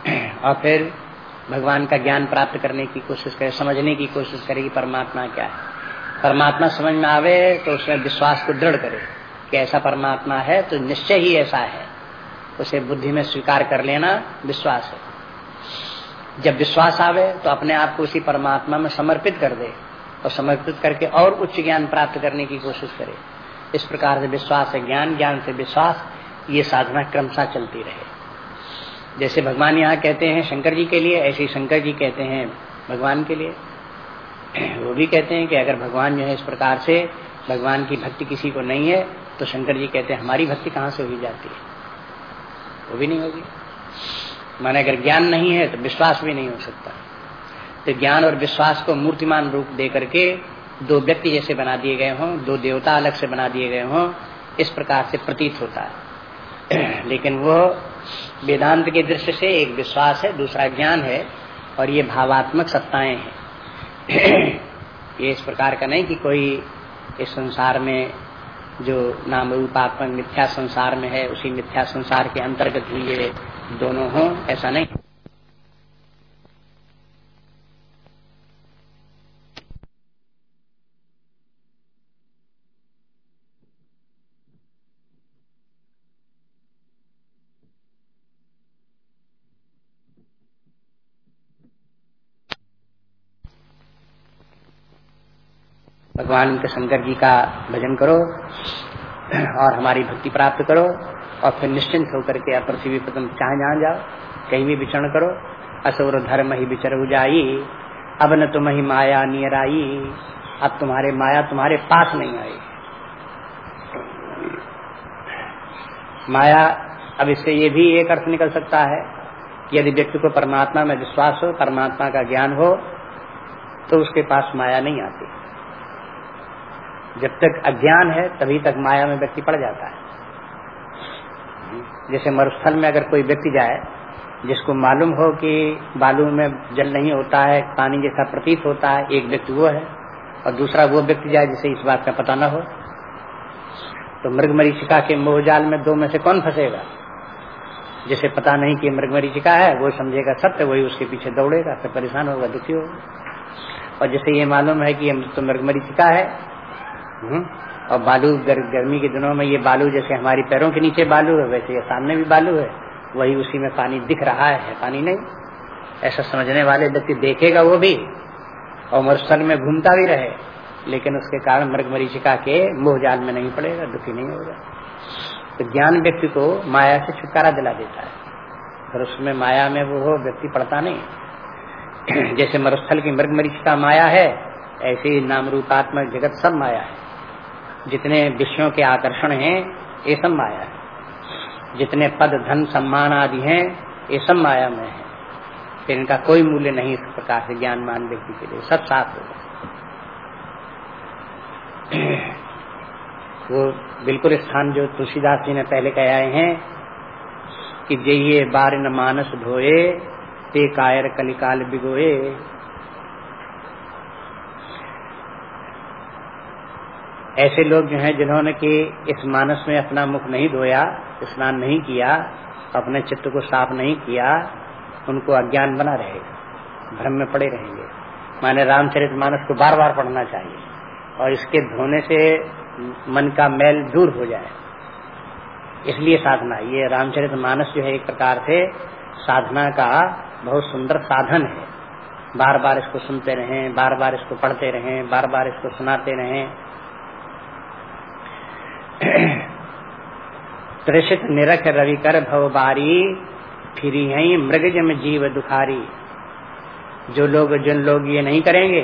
और फिर भगवान का ज्ञान प्राप्त करने की कोशिश करे, समझने की कोशिश करे कि परमात्मा क्या है। परमात्मा समझ में आवे तो उसमें विश्वास को दृढ़ करे कि ऐसा परमात्मा है तो निश्चय ही ऐसा है। उसे बुद्धि में स्वीकार कर लेना विश्वास है। जब विश्वास आवे तो अपने आप को उसी परमात्मा में समर्पित कर दे और समर्पित करके और उच्च ज्ञान प्राप्त करने की कोशिश करे। इस प्रकार से विश्वास है, ज्ञान ज्ञान से विश्वास, ये साधना क्रमशः चलती रहे। जैसे भगवान यहाँ कहते हैं शंकर जी के लिए, ऐसे ही शंकर जी कहते हैं भगवान के लिए। वो भी कहते हैं कि अगर भगवान जो है इस प्रकार से भगवान की भक्ति किसी को नहीं है तो शंकर जी कहते हैं, हमारी भक्ति कहाँ से हुई जाती है? वो भी नहीं होगी। माने अगर ज्ञान नहीं है तो विश्वास भी नहीं हो सकता। तो ज्ञान और विश्वास को मूर्तिमान रूप दे करके दो व्यक्ति जैसे बना दिए गए हों, दो देवता अलग से बना दिए गए हों, इस प्रकार से प्रतीत होता है। लेकिन वो वेदांत के दृष्टि से एक विश्वास है, दूसरा ज्ञान है, और ये भावात्मक सत्ताएँ हैं। ये इस प्रकार का नहीं कि कोई इस संसार में जो नाम रूपात्मक मिथ्या संसार में है, उसी मिथ्या संसार के अंतर्गत ही ये दोनों हों, ऐसा नहीं। भगवान के शंकर जी का भजन करो और हमारी भक्ति प्राप्त करो और फिर निश्चिंत होकर के पृथ्वी पर तुम चाहे जहाँ जाओ, कहीं भी विचरण करो। असुर धर्म ही विचर जाई अब न तुम ही माया नियर आई अब तुम्हारे माया तुम्हारे पास नहीं आई। माया, अब इससे ये भी एक अर्थ निकल सकता है कि यदि व्यक्ति को परमात्मा में विश्वास हो, परमात्मा का ज्ञान हो तो उसके पास माया नहीं आती। जब तक अज्ञान है, तभी तक माया में व्यक्ति पड़ जाता है। जैसे मरुस्थल में अगर कोई व्यक्ति जाए, जिसको मालूम हो कि बालू में जल नहीं होता है, पानी जैसा प्रतीत होता है, एक व्यक्ति वो है, और दूसरा वो व्यक्ति जाए जिसे इस बात का पता न हो तो मृग मरीचिका के मोहजाल में दो में से कौन फंसेगा? जिसे पता नहीं कि मृग मरीचिका है, वो समझेगा सत्य, वही उसके पीछे दौड़ेगा, फिर परेशान होगा, दुखी होगा। और जैसे ये मालूम है कि तो मृग मरीचिका है हम्म? और बालू गर, गर्मी के दिनों में ये बालू जैसे हमारी पैरों के नीचे बालू है वैसे ये सामने भी बालू है। वही उसी में पानी दिख रहा है पानी नहीं। ऐसा समझने वाले व्यक्ति देखेगा वो भी और मरुस्थल में घूमता भी रहे लेकिन उसके कारण मृग मरीचिका के मोह जाल में नहीं पड़ेगा दुखी नहीं होगा। तो ज्ञान व्यक्ति को माया से छुटकारा दिला देता है। अगर उसमें माया में वो हो व्यक्ति पड़ता नहीं। जैसे मरुस्थल की मृग मरीचिका माया है ऐसे ही नाम रूपात्मक जगत सब माया है। जितने विषयों के आकर्षण हैं, ये सब माया है। जितने पद, धन, सम्मान आदि हैं, ये सब माया में है। फिर इनका कोई मूल्य नहीं इस प्रकार से ज्ञानमान व्यक्ति के लिए। सब साथ होगा वो बिल्कुल स्थान जो तुलसीदास जी ने पहले कह आए हैं, कि जइये बार न मानस धोए, ते कायर कलिकाल बिगोए ऐसे लोग जो हैं जिन्होंने कि इस मानस में अपना मुख नहीं धोया, स्नान नहीं किया, अपने चित्त को साफ़ नहीं किया, उनको अज्ञान बना रहेगा, भ्रम में पड़े रहेंगे। माने रामचरित मानस को बार बार पढ़ना चाहिए और इसके धोने से मन का मैल दूर हो जाए। इसलिए साधना, ये रामचरित मानस जो है एक प्रकार से साधना का बहुत सुंदर साधन है। बार बार इसको सुनते रहें बार बार इसको पढ़ते रहें बार बार इसको सुनाते रहें। त्रिषित निरख रवि कर भवबारी फिर यही मृग जम जीव दुखारी। जो लोग जिन लोग ये नहीं करेंगे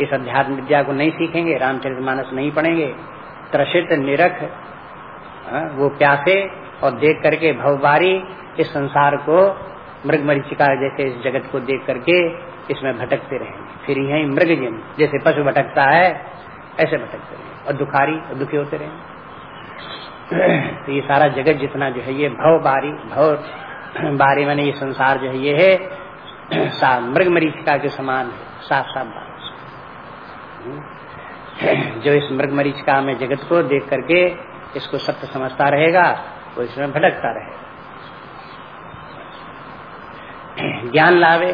इस अध्यात्म विद्या को नहीं सीखेंगे रामचरित मानस नहीं पढ़ेंगे त्रषित निरख हाँ, वो प्यासे और देख करके भवबारी इस संसार को मृग मरीचिका जैसे इस जगत को देख करके इसमें भटकते रहेंगे। फिर यही मृग जैसे पशु भटकता है ऐसे भटकते रहेंगे और दुखारी और दुखी होते रहेंगे। तो ये सारा जगत जितना जो है, ये भव बारी भव बारी मैंने ये संसार जो है, ये है मृग मरीचिका के समान साफ़ साफ़ बात जो इस मृग मरीचिका में जगत को देख करके इसको सत्य समझता रहेगा, वो इसमें भटकता रहेगा। ज्ञान लावे,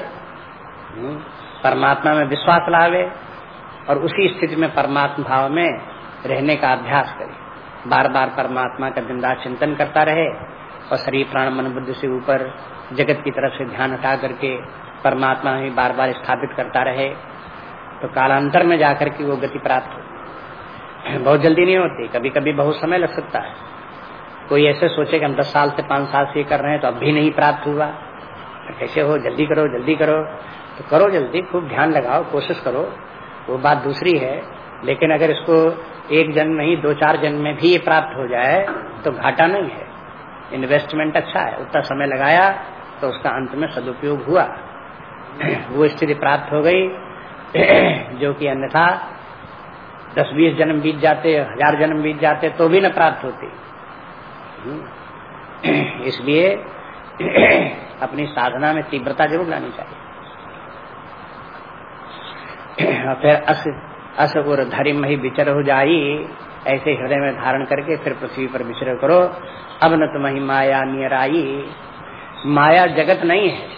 परमात्मा में विश्वास लावे, और उसी स्थिति में परमात्मा भाव में रहने का अभ्यास करे। बार बार परमात्मा का रात चिंतन करता रहे और शरीर, प्राण, मन, बुद्ध से ऊपर, जगत की तरफ़ से ध्यान हटा करके परमात्मा ही बार बार स्थापित करता रहे। तो कालांतर में जाकर के वो गति प्राप्त हो। बहुत जल्दी नहीं होती। कभी कभी बहुत समय लग सकता है। कोई ऐसे सोचे कि हम दस साल से पाँच साल से कर रहे हैं तो अब भी नहीं प्राप्त हुआ। तो कैसे हो? जल्दी करो जल्दी करो। तो करो जल्दी, खूब ध्यान लगाओ, कोशिश करो। वो बात दूसरी है लेकिन अगर इसको एक जन्म नहीं, दो चार जन्म में भी ये प्राप्त हो जाए तो घाटा नहीं है। इन्वेस्टमेंट अच्छा है। उतना समय लगाया तो उसका अंत में सदुपयोग हुआ। वो स्थिति प्राप्त हो गई, जो कि अन्यथा दस बीस जन्म बीत जाते, हज़ार जन्म बीत जाते तो भी न प्राप्त होती। इसलिए अपनी साधना में तीव्रता ज़रूर लानी चाहिए। फिर अस अस उर धरिम ही विचर हो जाई। ऐसे हृदय में धारण करके फिर पृथ्वी पर विचर करो। अब न तुम्हें माया नियर आई माया जगत नहीं है।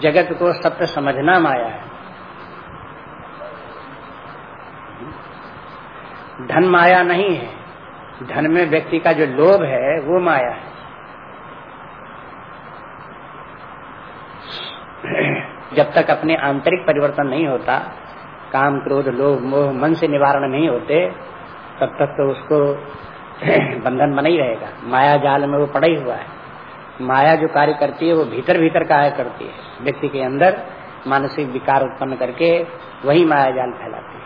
जगत को सत्य समझना माया है। धन माया नहीं है। धन में व्यक्ति का जो लोभ है, वो माया है। जब तक अपने आंतरिक परिवर्तन नहीं होता काम क्रोध लोभ मोह मन से निवारण नहीं होते तब तक तो उसको बंधन बना ही रहेगा। माया जाल में वो पड़ा ही हुआ है। माया जो कार्य करती है वो भीतर भीतर कार्य करती है। व्यक्ति के अंदर मानसिक विकार उत्पन्न करके वही माया जाल फैलाती है।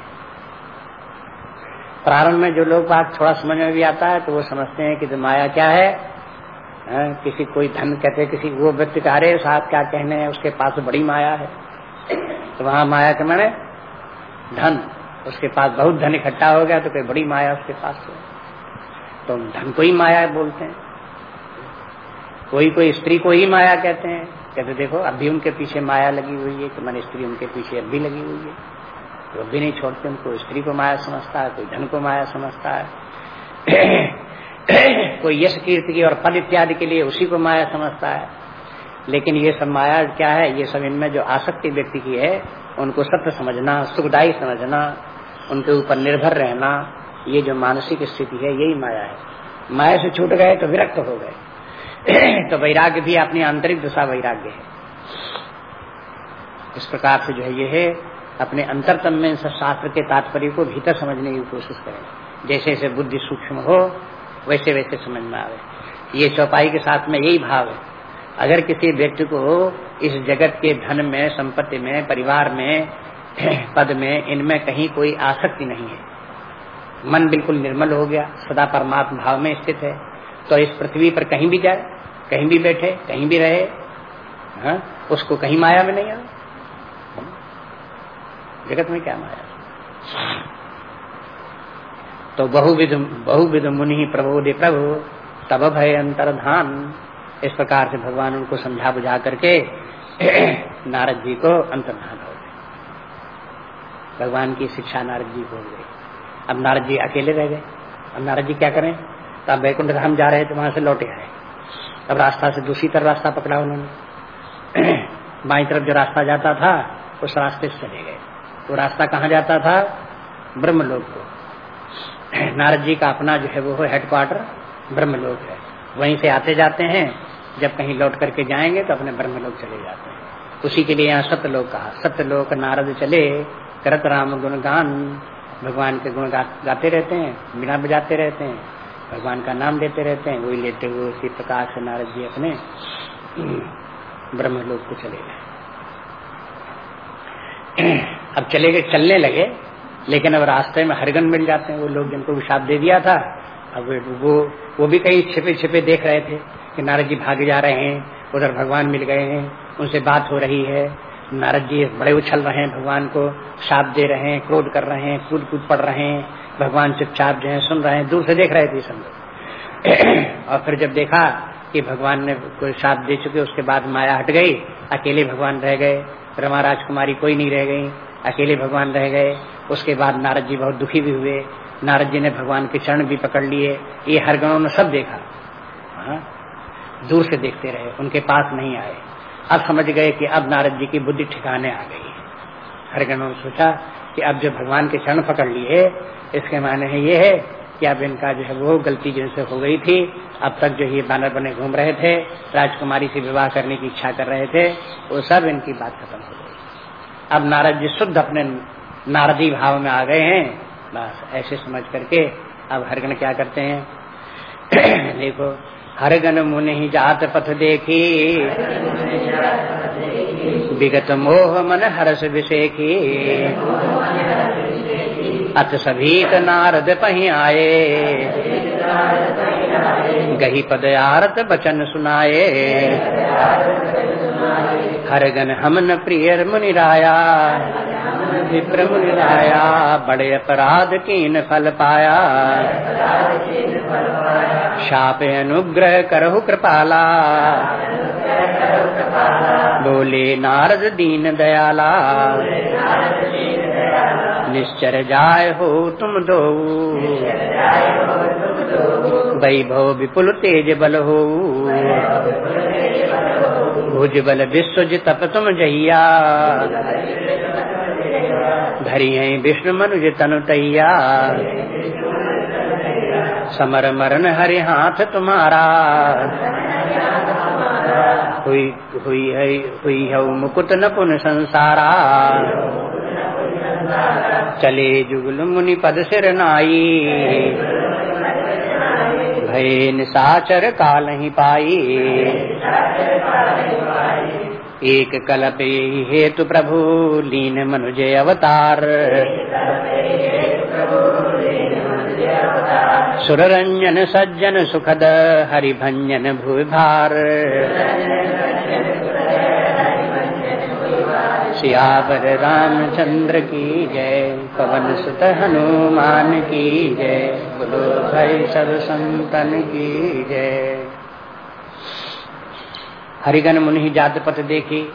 प्रारंभ में जो लोग बात थोड़ा समझ में भी आता है तो वो समझते हैं कि तो माया क्या है आ, किसी कोई धन कहते किसी वो व्यक्ति का अरे साहब क्या कहने हैं उसके पास तो बड़ी माया है। तो वहाँ माया के मैंने धन, उसके पास बहुत धन इकट्ठा हो गया तो कोई बड़ी माया उसके पास हो। तो धन को ही माया बोलते हैं। कोई कोई स्त्री को ही माया कहते हैं। कहते देखो अभी उनके पीछे माया लगी हुई है कि मैंने स्त्री उनके पीछे अब भी लगी हुई है। तो भी नहीं छोड़ते उनको। स्त्री को माया समझता है, कोई धन को माया समझता है। कोई यश कीर्ति की और पद इत्यादि के लिए उसी को माया समझता है। लेकिन ये सब माया क्या है? ये सब इनमें जो आसक्ति व्यक्ति की है उनको सत्य समझना, सुखदायी समझना, उनके ऊपर निर्भर रहना, ये जो मानसिक स्थिति है, यही माया है। माया से छूट गए तो विरक्त हो गए। तो वैराग्य भी अपनी आंतरिक दशा वैराग्य है। इस प्रकार से जो है, ये है, अपने अंतरतम में सब शास्त्र के तात्पर्य को भीतर समझने की कोशिश करें। जैसे जैसे बुद्धि सूक्ष्म हो, वैसे वैसे समझ में आवे। ये चौपाई के साथ में यही भाव है। अगर किसी व्यक्ति को इस जगत के धन में, संपत्ति में, परिवार में, पद में, इनमें कहीं कोई आसक्ति नहीं है। मन बिल्कुल निर्मल हो गया, सदा परमात्मा भाव में स्थित है। तो इस पृथ्वी पर कहीं भी जाए, कहीं भी बैठे, कहीं भी रहे, हा? उसको कहीं माया में नहीं आए। जगत में क्या माया? तो बहुविध बहुविध मुनि प्रबोधे प्रभु, तब भय अंतर्धान। इस प्रकार से भगवान उनको समझा बुझा करके नारद जी को अंतर्धान हो गए। भगवान की शिक्षा नारद जी को हो गई। अब नारद जी अकेले रह गए। अब नारद जी क्या करें? तो अब वैकुंठ धाम जा रहे थे वहाँ से लौटे आए। अब रास्ता से दूसरी तरफ़ रास्ता पकड़ा उन्होंने। बाई तरफ़ जो रास्ता जाता था, उस रास्ते से चले गए। वो रास्ता कहाँ जाता था? ब्रह्मलोक को। नारद जी का अपना जो है वो हेडक्वार्टर ब्रह्मलोक है। वहीं से आते जाते हैं। जब कहीं लौट करके जाएँगे तो अपने ब्रह्म लोग चले जाते हैं। उसी के लिए यहाँ सत्यलोक कहा, सत्यलोक नारद चले, करत राम गुणगान, भगवान के गुण गाते रहते हैं, बिना बजाते रहते हैं, भगवान का नाम लेते रहते हैं, वही लेते हुए उसी प्रकार से नारद जी अपने ब्रह्मलोक को चले गए। अब चले गए, चलने लगे, लेकिन अब रास्ते में हरगन मिल जाते हैं, वो लोग जिनको विषाद दे दिया था, अब वो वो भी कहीं छिपे छिपे देख रहे थे। कि नारद जी भागे जा रहे हैं, उधर भगवान मिल गए हैं, उनसे बात हो रही है। नारद जी बड़े उछल रहे हैं, भगवान को साप दे रहे हैं, क्रोध कर रहे हैं कूद कूद पड़ रहे हैं, भगवान चुपचाप जो है सुन रहे हैं, दूर से देख रहे थे सब और फिर जब देखा कि भगवान ने कोई साप दे चुके, उसके बाद माया हट गई, अकेले भगवान रह गए, रमा राजकुमारी कोई नहीं रह गई, अकेले भगवान रह गए। उसके बाद नारद जी बहुत दुखी भी हुए। नारद जी ने भगवान के चरण भी पकड़ लिए, ये हर गणों ने सब देखा। हाँ? दूर से देखते रहे, उनके पास नहीं आए। अब समझ गए कि अब नारद जी की बुद्धि ठिकाने आ गई है। हर ने सोचा कि अब जो भगवान के चरण पकड़ लिए इसके माने है ये है कि अब इनका जो है वो गलती जिनसे हो गई थी। अब तक जो ये बानर बने घूम रहे थे, राजकुमारी से विवाह करने की इच्छा कर रहे थे, वो सब इनकी बात खत्म हो गई। अब नारद जी शुद्ध अपने नारदी भाव में आ गए हैं। बस ऐसे समझ करके अब हरगन क्या करते हैं? देखो हरगन मुनि जात पथ देखी। विगत मोह मन हर्ष विषेखी अत सभीत नारद पही आए। गही पद आरत बचन सुनाए। हरगन हमन प्रिय मुनिराया विप्र मुनिराया बड़े अपराध कीन फल पाया। शाप अनुग्रह करहु कृपाला। बोले नारद दीन दयाला। निश्चर जाय हो तुम दो। वैभव विपुल तेज बल हो। भुज बल विश्व तप तुम जहिया। धरी विष्णु मनुज तनु तैया समर मरण हरि हाथ तुम्हारा। हुई हुई है हुई है मुकुट न पुन संसारा। चले जुगल मुनि पद सिर नाई। भय निशाचर काल ही पाई। एक कल्प हेतु प्रभु लीन मनुजय अवतार। सुररंजन सज्जन सुखद हरिभंजन भूभार। सियावर रामचंद्र की जय, पवन सुत हनुमान की जय, बोलो भाई सब संतन की जय। हरिगन मुनि जात पथ देखी,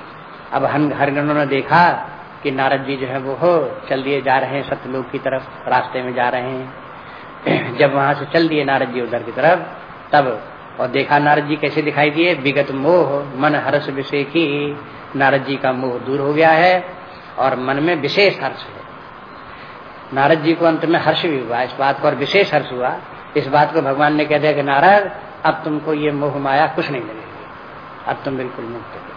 अब हरिगनों ने देखा कि नारद जी जो है वो हो, चल दिए जा रहे हैं सतलोक की तरफ़, रास्ते में जा रहे हैं। जब वहाँ से चल दिए नारद जी उधर की तरफ़, तब, और देखा नारद जी कैसे दिखाई दिए, विगत मोह, मन हर्ष विषय की नारद जी का मोह दूर हो गया है और मन में विशेष हर्ष है। नारद जी को अंत में हर्ष भी हुआ। इस बात को और विशेष हर्ष हुआ। इस बात को भगवान ने कह दिया कि नारद, अब तुमको ये मोह माया कुछ नहीं लगेगा अब तुम बिल्कुल मुक्त हो।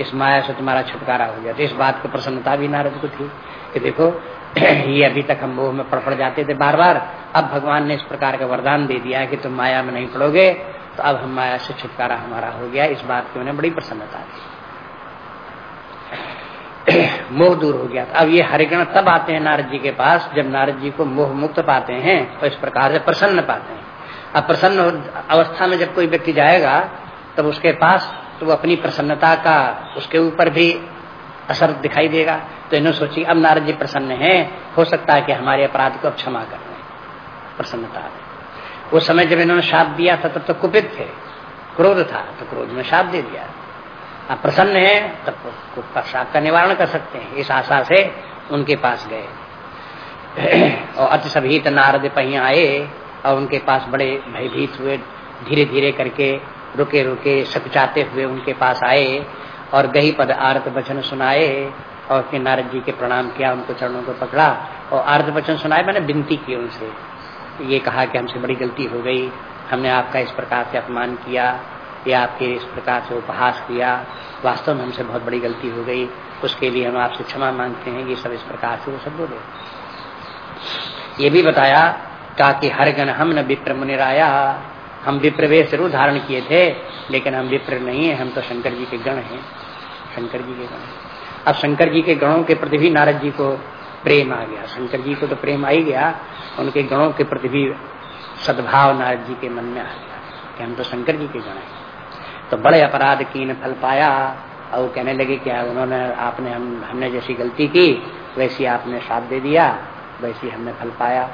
इस माया से तुम्हारा छुटकारा हो गया। तो इस बात की प्रसन्नता भी नारद को थी कि देखो, ये अभी तक हम मोह में पड़ पड़ जाते थे बार बार अब भगवान ने इस प्रकार का वरदान दे दिया कि तुम माया में नहीं पड़ोगे तो अब हम माया से छुटकारा हमारा हो गया। इस बात की उन्हें बड़ी प्रसन्नता थी। मोह दूर हो गया अब ये हरिगण तब आते हैं नारद जी के पास, जब नारद जी को मोह मुक्त पाते हैं और इस प्रकार से प्रसन्न पाते हैं। अब प्रसन्न अवस्था में जब कोई व्यक्ति जाएगा, तब उसके पास तो वो अपनी प्रसन्नता का उसके ऊपर भी असर दिखाई देगा। तो इन्होंने सोची, अब नारद जी प्रसन्न है, हो सकता है कि हमारे अपराध को अब क्षमा कर दें। प्रसन्नता उस समय जब इन्होंने शाप दिया था, तब तो कुपित थे। क्रोध था तो क्रोध में शाप दे दिया। अब प्रसन्न है, तब शाप का निवारण कर सकते हैं। इस आशा से उनके पास गए। और अति सभी नारद पही आए और उनके पास बड़े भयभीत हुए धीरे धीरे करके रुके रुके सकुचाते हुए उनके पास आए और गही पद आरत वचन सुनाए और फिर नारद जी के प्रणाम किया, उनको चरणों को पकड़ा और आर्थ वचन सुनाए, मैंने विनती की उनसे। ये कहा कि हमसे बड़ी गलती हो गई, हमने आपका इस प्रकार से अपमान किया या आपके इस प्रकार से उपहास किया। वास्तव में हमसे बहुत बड़ी गलती हो गई। उसके लिए हम आपसे क्षमा मांगते हैं ये सब इस प्रकार से वो सब बोले। ये भी बताया कहा कि हर गण हम न विप्र मुनिराया। हम विप्र वे ज़रूर धारण किए थे, लेकिन हम विप्र नहीं है। हम तो शंकर जी के गण हैं। शंकर जी के गण अब शंकर जी के गणों के प्रति भी नारद जी को प्रेम आ गया। शंकर जी को तो प्रेम आ ही गया। उनके गणों के प्रति भी सद्भाव नारद जी के मन में आ गया कि हम तो शंकर जी के गण हैं। तो बड़े अपराध की न फल पाया। और कहने लगे कि उन्होंने, आपने हम, हमने जैसी गलती की, वैसी आपने साथ दे दिया, वैसी हमने फल पाया।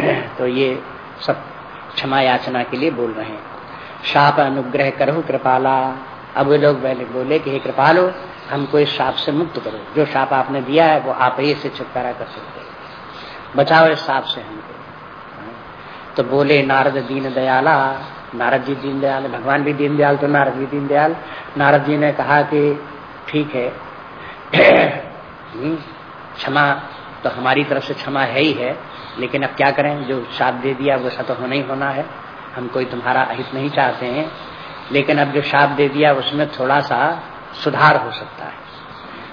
तो ये सब क्षमा याचना के लिए बोल रहे हैं। शाप अनुग्रह करो कृपाला। अब वे लोग पहले बोले कि हे कृपालो, हमको इस साप से मुक्त करो। जो साप आपने दिया है, वो आप ही से छुटकारा कर सकते बचाओ इस शाप से हमको। तो बोले, नारद दीन दयाला नारद जी दीनदयाल भगवान भी दीनदयाल तो नारद जी दीनदयाल नारद जी ने कहा कि ठीक है। हम्म, क्षमा तो हमारी तरफ़ से क्षमा है ही है लेकिन अब क्या करें? जो साथ दे दिया वो तो होना ही होना है। हम कोई तुम्हारा अहित नहीं चाहते हैं लेकिन अब जो शाप दे दिया उसमें थोड़ा सा सुधार हो सकता है।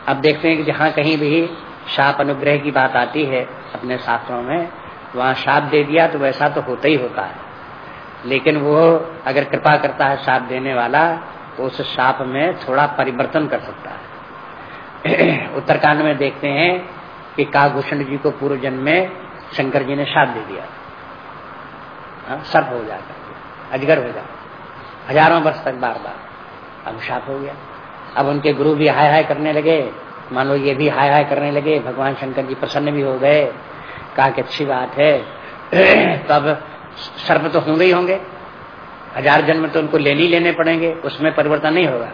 अब देखते हैं कि जहाँ कहीं भी शाप अनुग्रह की बात आती है अपने शास्त्रों में वहाँ शाप दे दिया तो वैसा तो होता ही होता है। लेकिन वो अगर कृपा करता है शाप देने वाला तो उस साप में थोड़ा परिवर्तन कर सकता है। उत्तरकांड में देखते हैं कि काभूषण जी को पूर्व जन्म में शंकर जी ने साथ दे दिया। हाँ, सर्प हो जाता अजगर हो जाता हज़ारों वर्ष तक बार बार अब शाप हो गया। अब उनके गुरु भी हाय हाय करने लगे। मान लो ये भी हाय हाय करने लगे। भगवान शंकर जी प्रसन्न भी हो गए। कहा कि अच्छी बात है। तब सर्प तो होंगे ही होंगे। हज़ार जन्म तो उनको लेने ही लेने पड़ेंगे, उसमें परिवर्तन नहीं होगा।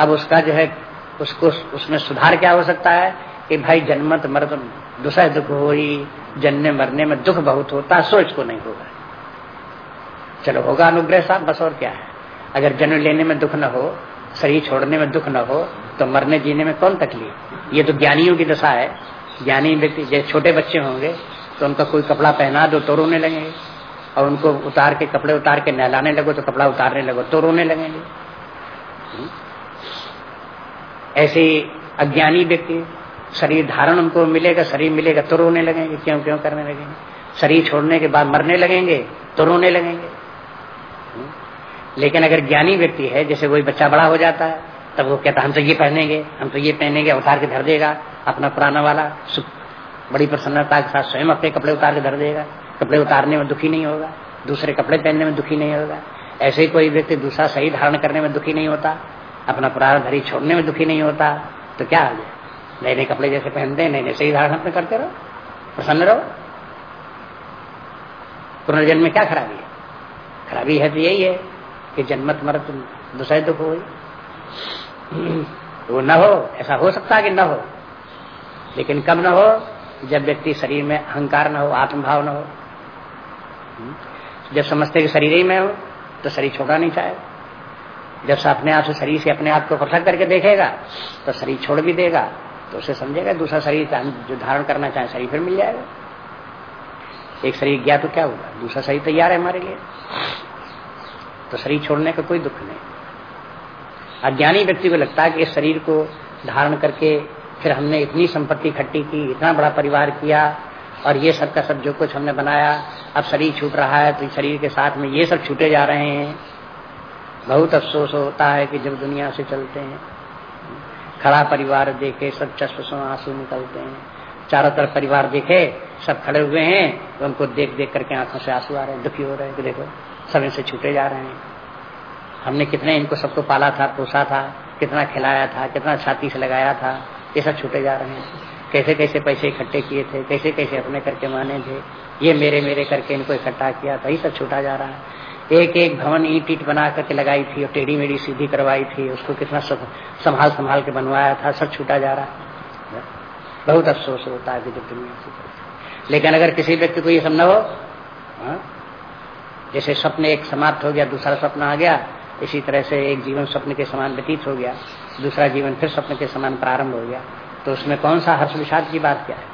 अब उसका जो है, उसको, उसमें सुधार क्या हो सकता है कि भाई जन्मत मरत दूसरा दुख हो ही जन्ने मरने में दुख बहुत होता, सोच को नहीं होगा। चलो, होगा अनुग्रह साहब, बस और क्या है? अगर जन्म लेने में दुख न हो, शरीर छोड़ने में दुख न हो तो मरने जीने में कौन तकलीफ़? ये तो ज्ञानियों की दशा है। ज्ञानी व्यक्ति जैसे छोटे बच्चे होंगे तो उनका कोई कपड़ा पहना दो तो रोने लगेंगे। और उनको उतार के कपड़े उतार के नहलाने लगो तो कपड़ा उतारने लगो तो रोने लगेंगे? ऐसे अज्ञानी व्यक्ति, शरीर धारण उनको मिलेगा, शरीर मिलेगा तो रोने लगेंगे क्यों क्यों करने लगेंगे शरीर छोड़ने के बाद मरने लगेंगे तो रोने लगेंगे? लेकिन अगर ज्ञानी व्यक्ति है, जैसे कोई बच्चा बड़ा हो जाता है, तब वो कहता, हम तो ये पहनेंगे, हम तो ये पहनेंगे, उतार के धर देगा, अपना पुराना वाला बड़ी प्रसन्नता के साथ स्वयं अपने कपड़े उतार के धर देगा कपड़े उतारने में दुखी नहीं होगा, दूसरे कपड़े पहनने में दुखी नहीं होगा। ऐसे ही कोई व्यक्ति दूसरा सही धारण करने में दुखी नहीं होता, अपना पुराना धरी छोड़ने में दुखी नहीं होता तो क्या हाल है नए नए कपड़े जैसे पहनते हैं नए नए सही धारण अपने करते रहो, प्रसन्न रहो। पुनर्जन्म में क्या खराबी है? खराबी है तो यही है कि जन्मत मरत दूसरे दुख हो वो न हो, ऐसा हो सकता है कि न हो। लेकिन कब न हो? जब व्यक्ति शरीर में अहंकार न हो, आत्मभाव न हो। जब समझते कि शरीर ही में हो तो शरीर छोड़ा नहीं चाहे जब से अपने आप से शरीर से अपने आप को पृथक करके देखेगा तो शरीर छोड़ भी देगा तो उसे समझेगा, दूसरा शरीर जो धारण करना चाहे, शरीर फिर मिल जाएगा। एक शरीर गया तो क्या होगा? दूसरा शरीर तैयार है हमारे लिए। तो शरीर छोड़ने का कोई दुख नहीं। अज्ञानी व्यक्ति को लगता है कि इस शरीर को धारण करके फिर हमने इतनी संपत्ति इकट्ठी की, इतना बड़ा परिवार किया और ये सब का सब जो कुछ हमने बनाया, अब शरीर छूट रहा है तो शरीर के साथ में ये सब छूटे जा रहे हैं। बहुत अफसोस होता है कि जब दुनिया से चलते हैं, खड़ा परिवार देखे, सब चश्म आँसू निकलते हैं। चारों तरफ़ परिवार देखे, सब खड़े हुए हैं तो उनको देख देख करके आँखों से आँसू आ रहे हैं, दुखी हो रहे हैं कि देखो, सब इनसे छूटे जा रहे हैं। हमने कितने इनको सबको पाला था, पोसा था, कितना खिलाया था, कितना छाती से लगाया था, ये सब छूटे जा रहे हैं। कैसे कैसे पैसे इकट्ठे किए थे कैसे कैसे अपने करके माने थे ये मेरे मेरे करके इनको इकट्ठा किया था ये सब छूटा जा रहा है। एक एक भवन ईट ईट बना करके लगाई थी और टेढ़ी मेढ़ी सीधी करवाई थी उसको कितना संभाल संभाल के बनवाया था सब छूटा जा रहा है। बहुत अफसोस होता है दुनिया से लेकिन अगर किसी व्यक्ति को ये सब न हो हाँ, जैसे स्वप्न एक समाप्त हो गया दूसरा स्वप्न आ गया इसी तरह से एक जीवन स्वप्न के समान व्यतीत हो गया दूसरा जीवन फिर स्वप्न के समान प्रारंभ हो गया। तो उसमें कौन सा हर्ष विषाद की बात क्या है?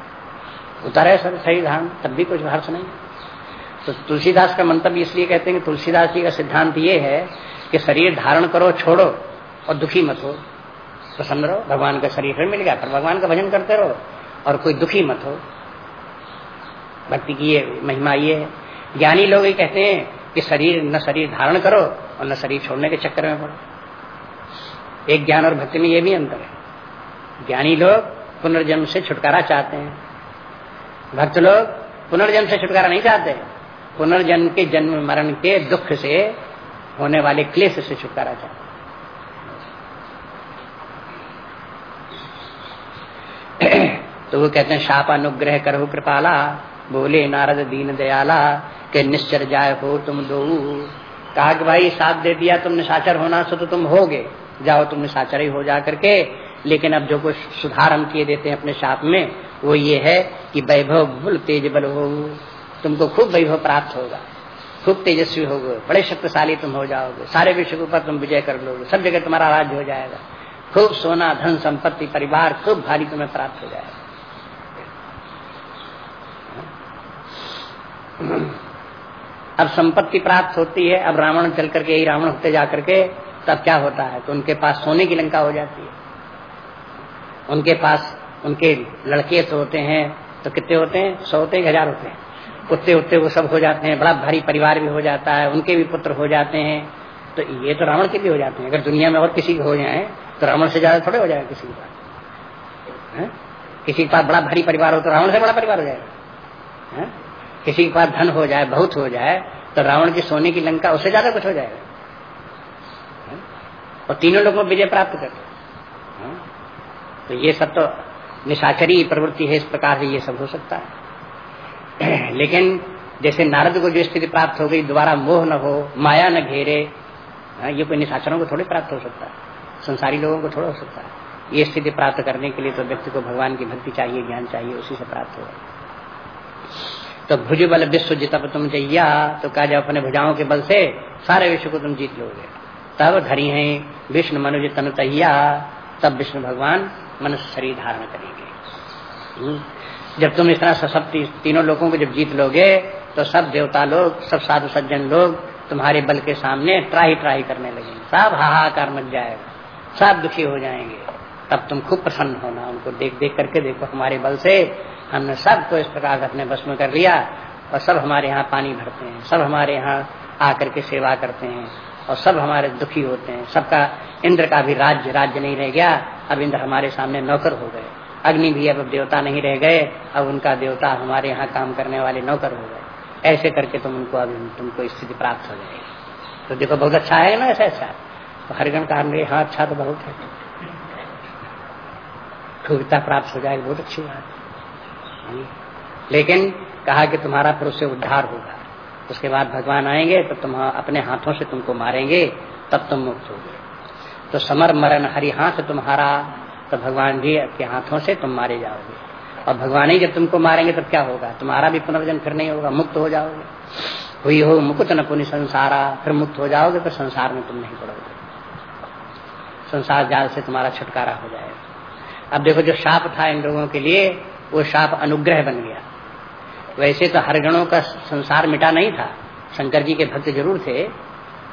उतारे सर, सही धारण तब भी कुछ हर्ष नहीं तो तुलसीदास का मंतव्य इसलिए कहते हैं कि तुलसीदास जी का सिद्धांत ये है कि शरीर धारण करो, छोड़ो और दुखी मत हो। प्रसन्न रहो, भगवान का शरीर फिर मिल गया पर भगवान का भजन करते रहो और कोई दुखी मत हो। भक्ति की ये महिमा ये है। ज्ञानी लोग ये कहते हैं कि शरीर, न शरीर धारण करो और न शरीर छोड़ने के चक्कर में पड़ो। एक ज्ञान और भक्ति में ये भी अंतर है। ज्ञानी लोग पुनर्जन्म से छुटकारा चाहते हैं। भक्त लोग पुनर्जन्म से छुटकारा नहीं चाहते। पुनर्जन्म के जन्म मरण के दुख से, होने वाले क्लेश से छुटकारा चाहते तो वो कहते हैं, शाप अनुग्रह करो कृपाला, बोले नारद दीन दयाला, के निश्चर जाए हो तुम दो। कहा कि भाई, साथ दे दिया तुमने, साचर होना सो तो तुम होगे। जाओ तुमने साचर ही हो जा करके लेकिन अब जो कुछ सुधार हम किए देते हैं अपने साथ में, वो ये है कि वैभव बुल तेज बल हो। तुमको खूब वैभव प्राप्त होगा। खूब तेजस्वी होगे। बड़े शक्तिशाली तुम हो जाओगे। सारे विश्व के ऊपर तुम विजय कर लोगे। सब जगह तुम्हारा राज्य हो जाएगा। खूब सोना, धन, संपत्ति, परिवार, खूब भारी तुम्हें प्राप्त हो जाएगा। अब संपत्ति प्राप्त होती है। अब रावण चल करके, यही रावण होते जा करके तब क्या होता है? तो उनके पास सोने की लंका हो जाती है। उनके पास उनके लड़के होते हैं तो कितने होते हैं? सौ होते हैं हज़ार होते हैं। कुत्ते उत्ते वो सब हो जाते हैं, बड़ा भारी परिवार भी हो जाता है, उनके भी पुत्र हो जाते हैं। तो ये तो रावण के भी हो जाते हैं। अगर दुनिया में और किसी के हो जाए तो रावण से ज़्यादा थोड़े हो जाए किसी के पास। किसी के पास बड़ा भारी परिवार हो तो रावण से बड़ा परिवार हो जाएगा? किसी के पास धन हो जाए, बहुत हो जाए तो रावण की सोने की लंका उससे ज़्यादा कुछ हो जाएगा। और तीनों लोगों को विजय प्राप्त करते तो ये सब तो निशाचरी प्रवृत्ति है इस प्रकार से ये सब हो सकता है। लेकिन जैसे नारद को जो स्थिति प्राप्त हो गई दोबारा मोह न हो माया न घेरे हाँ, ये कोई निशाचरों को थोड़ी प्राप्त हो सकता है संसारी लोगों को थोड़ा हो सकता है। ये स्थिति प्राप्त करने के लिए तो व्यक्ति को भगवान की भक्ति चाहिए ज्ञान चाहिए उसी से प्राप्त होगा तो भुज बल विश्व जितब तुम जैया तो कहा जाओ अपने भुजाओं के बल से सारे विश्व को तुम जीत लोगे। तब धरी है विष्णु मनुज तनु तैया तब विष्णु भगवान मनुष्य शरीर धारण करेंगे। हम्म। जब तुम इस तरह इतना सशक्त तीनों लोगों को जब जीत लोगे तो सब देवता लोग, सब साधु सज्जन लोग तुम्हारे बल के सामने ट्राई ट्राई करने लगेंगे। सब हाहाकार मच जाएगा। सब दुखी हो जाएँगे। तब तुम खूब प्रसन्न होना। उनको देख देख करके देखो हमारे बल से हमने सबको इस प्रकार अपने बस में कर लिया और सब हमारे यहाँ पानी भरते हैं। सब हमारे यहाँ आकर के सेवा करते हैं और सब हमारे दुखी होते हैं। सबका इंद्र का भी राज्य राज्य नहीं रह गया। अब इंद्र हमारे सामने नौकर हो गए। अग्नि भी अब देवता नहीं रह गए, अब उनका देवता हमारे यहाँ काम करने वाले नौकर हो गए। ऐसे करके तुम उनको अभी तुमको स्थिति प्राप्त हो जाएगी। तो देखो, बहुत अच्छा है ना ऐसा अच्छा तो हरिगण का हमने हाँ अच्छा तो बहुत है। ठोकता प्राप्त हो जाएगी, बहुत अच्छी बात लेकिन कहा कि तुम्हारा फिर उससे उद्धार होगा। उसके बाद भगवान आएँगे तो तुम अपने हाथों से तुमको मारेंगे, तब तुम मुक्त होगे। तो समर मरण हरि हाथ तुम्हारा तो भगवान जी के हाथों से तुम मारे जाओगे। और भगवान ही जब तुमको मारेंगे, तब क्या होगा? तुम्हारा भी पुनर्जन फिर नहीं होगा, मुक्त हो जाओगे। हुई हो मुकुत न पुण्य संसारा, फिर मुक्त हो जाओगे, फिर संसार में तुम नहीं पड़ोगे। संसार जाल से तुम्हारा छुटकारा हो जाएगा। अब देखो, जो शाप था इन लोगों के लिए, वो शाप अनुग्रह बन गया। वैसे तो हर गणों का संसार मिटा नहीं था। शंकर जी के भक्त ज़रूर थे,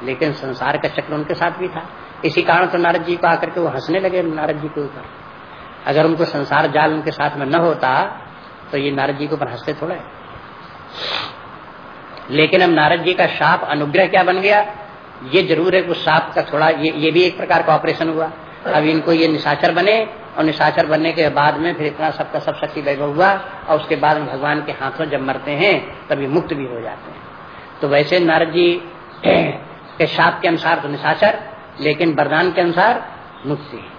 लेकिन संसार का चक्र उनके साथ भी था। इसी कारण तो नारद जी को आकर के वो हंसने लगे नारद जी के ऊपर। अगर उनको संसार जाल उनके साथ में न होता तो ये नारद जी के ऊपर हँसते थोड़े लेकिन अब नारद जी का साप अनुग्रह क्या बन गया? ये ज़रूर है उस साप का थोड़ा, ये ये भी एक प्रकार का ऑपरेशन हुआ। अब इनको ये निशाचर बने, और निशाचर बनने के बाद में फिर इतना सबका सब शक्ति वैभव हुआ, और उसके बाद भगवान के हाथों जब मरते हैं, तभी मुक्त भी हो जाते हैं। तो वैसे नारद जी के साप के अनुसार तो निशाचर लेकिन वरदान के अनुसार मुक्ति।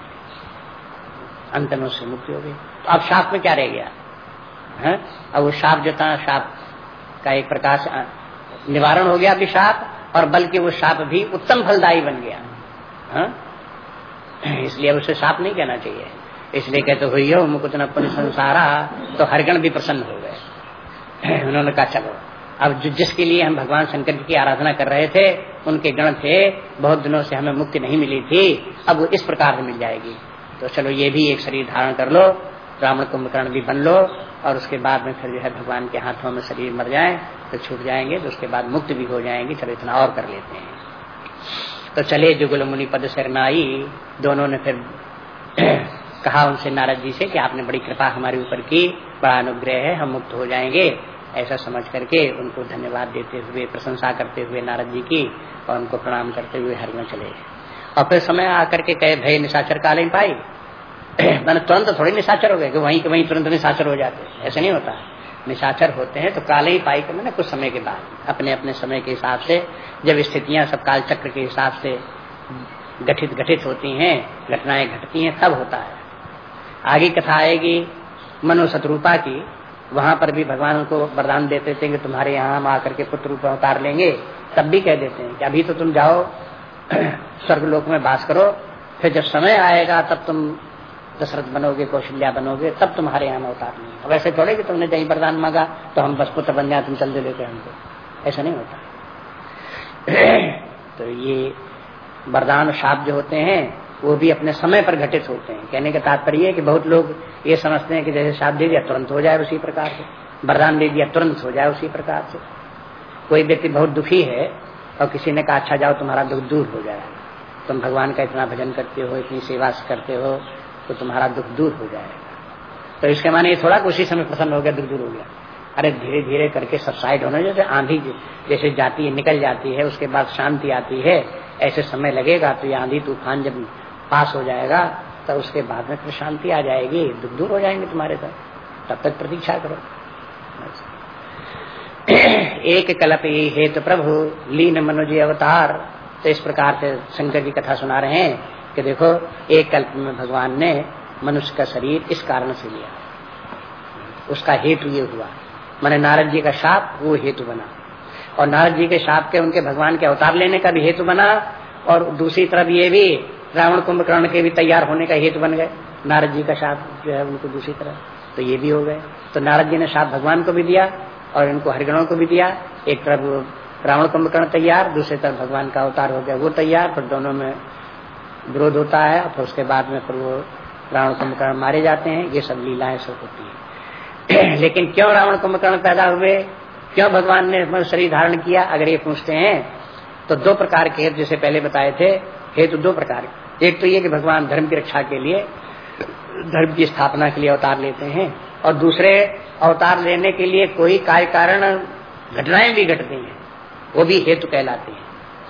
अंत में उससे मुक्ति हो गई। तो अब शाप में क्या रह गया? है? अब वो शाप जो था, शाप का एक प्रकार से निवारण हो गया अभी शाप, और बल्कि वो शाप भी उत्तम फलदायी बन गया। है? इसलिए अब उसे शाप नहीं कहना चाहिए। इसलिए कहते हुई हो मुकुत न संसारा तो हरगण भी प्रसन्न हो गए। उन्होंने कहा, चलो अब जिसके लिए हम भगवान शंकर जी की आराधना कर रहे थे, उनके गण थे, बहुत दिनों से हमें मुक्ति नहीं मिली थी, अब वो इस प्रकार से मिल जाएगी। तो चलो ये भी एक शरीर धारण कर लो ब्राह्मण कुंभकर्ण भी बन लो, और उसके बाद में फिर जो है भगवान के हाथों में शरीर मर जाए तो छूट जाएँगे तो उसके बाद मुक्त भी हो जाएँगे, चलो इतना और कर लेते हैं। तो चले जुगुल मुनि पद शरनाई दोनों ने फिर कहा उनसे नारद जी से कि आपने बड़ी कृपा हमारे ऊपर की, बड़ा अनुग्रह है, हम मुक्त हो जाएँगे। ऐसा समझ करके उनको धन्यवाद देते हुए, प्रशंसा करते हुए नारद जी की और उनको प्रणाम करते हुए हर में चले और फिर समय आकर के कहे, भय निशाचर काले पाई? मैंने तुरंत थोड़ी निशाचर हो गए कि वहीं के वहीं तुरंत निशाचर हो जाते ऐसे नहीं होता। निशाचर होते हैं तो काले ही पाई के मैंने कुछ समय के बाद, अपने अपने समय के हिसाब से, जब स्थितियाँ सब काल चक्र के हिसाब से गठित गठित होती हैं, घटनाएँ घटती हैं, तब होता है। आगे कथा आएगी मनो शत्रुपा की। वहाँ पर भी भगवान उनको वरदान देते थे कि तुम्हारे यहाँ हम आकर के पुत्र रूप उतार लेंगे, तब भी कह देते हैं कि अभी तो तुम जाओ स्वर्ग लोक में बास करो, फिर जब समय आएगा तब तुम दशरथ बनोगे, कौशल्या बनोगे, तब तुम्हारे यहाँ में उतार लेंगे। वैसे थोड़े कि तुमने कहीं वरदान मांगा तो हम बस पुत्र बन जाए, तुम चल दे लेते हमको। ऐसा नहीं होता। तो ये वरदान शाप जो होते हैं वो भी अपने समय पर घटित होते हैं। कहने का तात्पर्य है कि बहुत लोग ये समझते हैं कि जैसे साथ दे दिया तुरंत हो जाए उसी प्रकार से, वरदान दे दिया तुरंत हो जाए उसी प्रकार से। कोई व्यक्ति बहुत दुखी है और किसी ने कहा अच्छा जाओ, तुम्हारा दुख दूर हो जाए। तुम भगवान का इतना भजन करते हो, इतनी सेवा करते हो तो तुम्हारा दुख दूर हो जाएगा। तो इसके माने ये थोड़ा उसी समय प्रसन्न हो गया, दुख दूर हो गया। अरे धीरे धीरे करके सब साइड होने जैसे आंधी जैसे जाती है, निकल जाती है, उसके बाद शांति आती है, ऐसे समय लगेगा तो ये आंधी तूफ़ान जब पास हो जाएगा, तब उसके बाद में फिर शांति आ जाएगी, दुख दूर हो जाएँगे तुम्हारे तक तब तक प्रतीक्षा करो। एक कल्प ये हेतु प्रभु, लीन मनोजी अवतार। तो इस प्रकार से शंकर जी कथा सुना रहे हैं कि देखो, एक कल्प में भगवान ने मनुष्य का शरीर इस कारण से लिया। उसका हेतु ये हुआ। मैंने नारद जी का शाप, वो हेतु बना। और नारद जी के शाप के उनके भगवान के अवतार लेने का भी हेतु बना। और दूसरी तरफ़ ये भी रावण कुंभकर्ण के भी तैयार होने का हेतु बन गए। नारद जी का शाप जो है उनको दूसरी तरह। तो ये भी हो गए। तो नारद जी ने शाप भगवान को भी दिया और इनको हरिगणों को भी दिया। एक तरफ़ रावण कुंभकर्ण तैयार, दूसरी तरफ़ भगवान का अवतार हो गया। वो तैयार, फिर दोनों में विरोध होता है। और फिर उसके बाद में फिर वो रावण कुंभकर्ण मारे जाते हैं। ये सब लीलाएँ सब होती है। लेकिन क्यों रावण कुंभकर्ण पैदा हुए? क्यों भगवान ने शरीर धारण किया? अगर ये पूछते हैं तो दो प्रकार के जैसे पहले बताए थे। हेतु दो प्रकार एक तो ये कि भगवान धर्म की रक्षा के लिए, धर्म की स्थापना के लिए अवतार लेते हैं, और दूसरे अवतार लेने के लिए कोई कार्य कारण घटनाएँ भी घटती हैं, वो भी हेतु कहलाते हैं।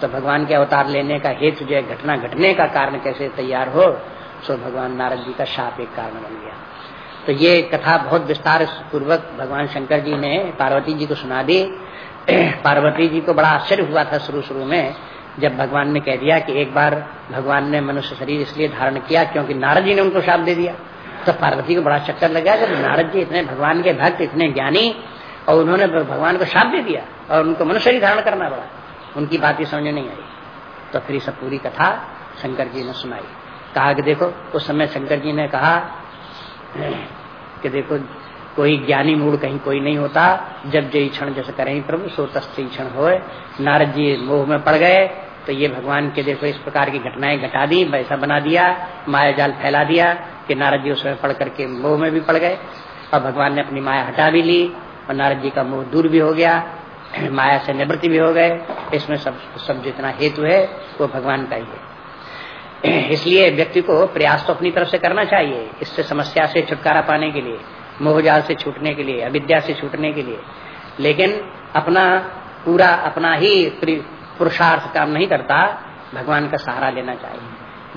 तो भगवान के अवतार लेने का हेतु जो है, घटना घटने का कारण कैसे तैयार हो, सो भगवान नारद जी का शाप एक कारण बन गया। तो ये कथा बहुत विस्तार पूर्वक भगवान शंकर जी ने, पार्वती जी को सुना दी। पार्वती जी को बड़ा आश्चर्य हुआ था शुरू शुरू में जब भगवान ने कह दिया कि एक बार भगवान ने मनुष्य शरीर इसलिए धारण किया क्योंकि नारद जी ने उनको शाप दे दिया। तो पार्वती को बड़ा चक्कर लगा जब नारद जी इतने भगवान के भक्त, इतने ज्ञानी, और उन्होंने भगवान को शाप दे दिया और उनको मनुष्य शरीर धारण करना पड़ा। उनकी बात ही समझ नहीं आई। तो फिर सब पूरी कथा शंकर जी ने सुनाई। कहा कि देखो, उस समय शंकर जी ने कहा, कि देखो, कोई ज्ञानी मूड कहीं कोई नहीं होता। जब जय क्षण जैसे करें प्रभु, सो तस्ती क्षण हो नारद जी मोह में पड़ गए। तो ये भगवान के देखो इस प्रकार की घटनाएँ घटा दी वैसा बना दिया, माया जाल फैला दिया कि नारद जी उसमें पढ़ करके मोह में भी पड़ गए। और भगवान ने अपनी माया हटा भी ली और नारद जी का मोह दूर भी हो गया, माया से निवृत्ति भी हो गए। इसमें सब सब जितना हेतु है, वो भगवान का ही है। इसलिए व्यक्ति को प्रयास तो अपनी तरफ़ से करना चाहिए, इससे समस्या से छुटकारा पाने के लिए, मोहजाल से छूटने के लिए, अविद्या से छूटने के लिए। लेकिन अपना, पूरा अपना ही पुरुषार्थ काम नहीं करता, भगवान का सहारा लेना चाहिए।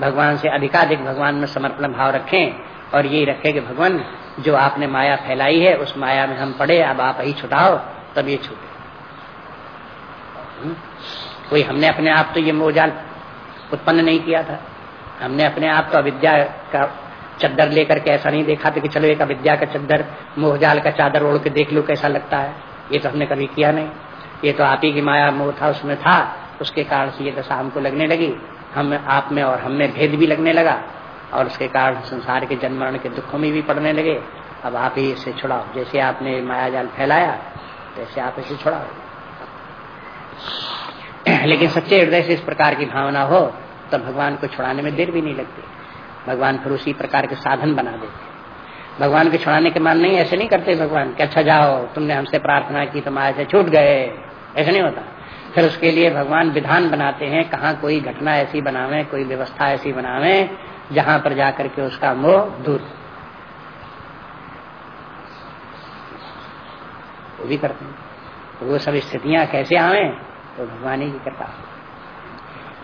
भगवान से अधिकाधिक भगवान में समर्पण भाव रखें और यही रखे कि भगवान, जो आपने माया फैलाई है, उस माया में हम पड़े, अब आप ही छुटाओ, तब ये छूटे। हम्म? कोई हमने अपने आप तो ये मोहजाल उत्पन्न नहीं किया था। हमने अपने आप तो अविद्या का चद्दर लेकर के ऐसा नहीं देखा था कि चलो एक अविद्या का चद्दर, मोहजाल का चादर ओढ़ के देख लो कैसा लगता है। ये तो हमने कभी किया नहीं। ये तो आप ही की माया मोह था, उसमें था। उसके कारण से ये दशा हमको लगने लगी। हम आप में और हमें भेद भी लगने लगा और उसके कारण संसार के जन्म के दुखों में भी पड़ने लगे। अब आप ही इसे छुड़ाओ। जैसे आपने माया जाल फैलाया, वैसे आप इसे छुड़ाओ। लेकिन सच्चे हृदय से इस प्रकार की भावना हो तो भगवान को छुड़ाने में देर भी नहीं लगती। भगवान फिर उसी प्रकार के साधन बना देते भगवान के छुड़ाने के मान नहीं, ऐसे नहीं करते भगवान कि अच्छा जाओ, तुमने हमसे प्रार्थना की तो माया से छूट गए। ऐसा नहीं होता। फिर उसके लिए भगवान विधान बनाते हैं, कहाँ कोई घटना ऐसी बनावे, कोई व्यवस्था ऐसी बनावे, जहाँ पर जाकर के उसका मोह दूर वो भी करते हैं। तो वो सब स्थितियाँ कैसे आवे तो भगवान ही की कृपा।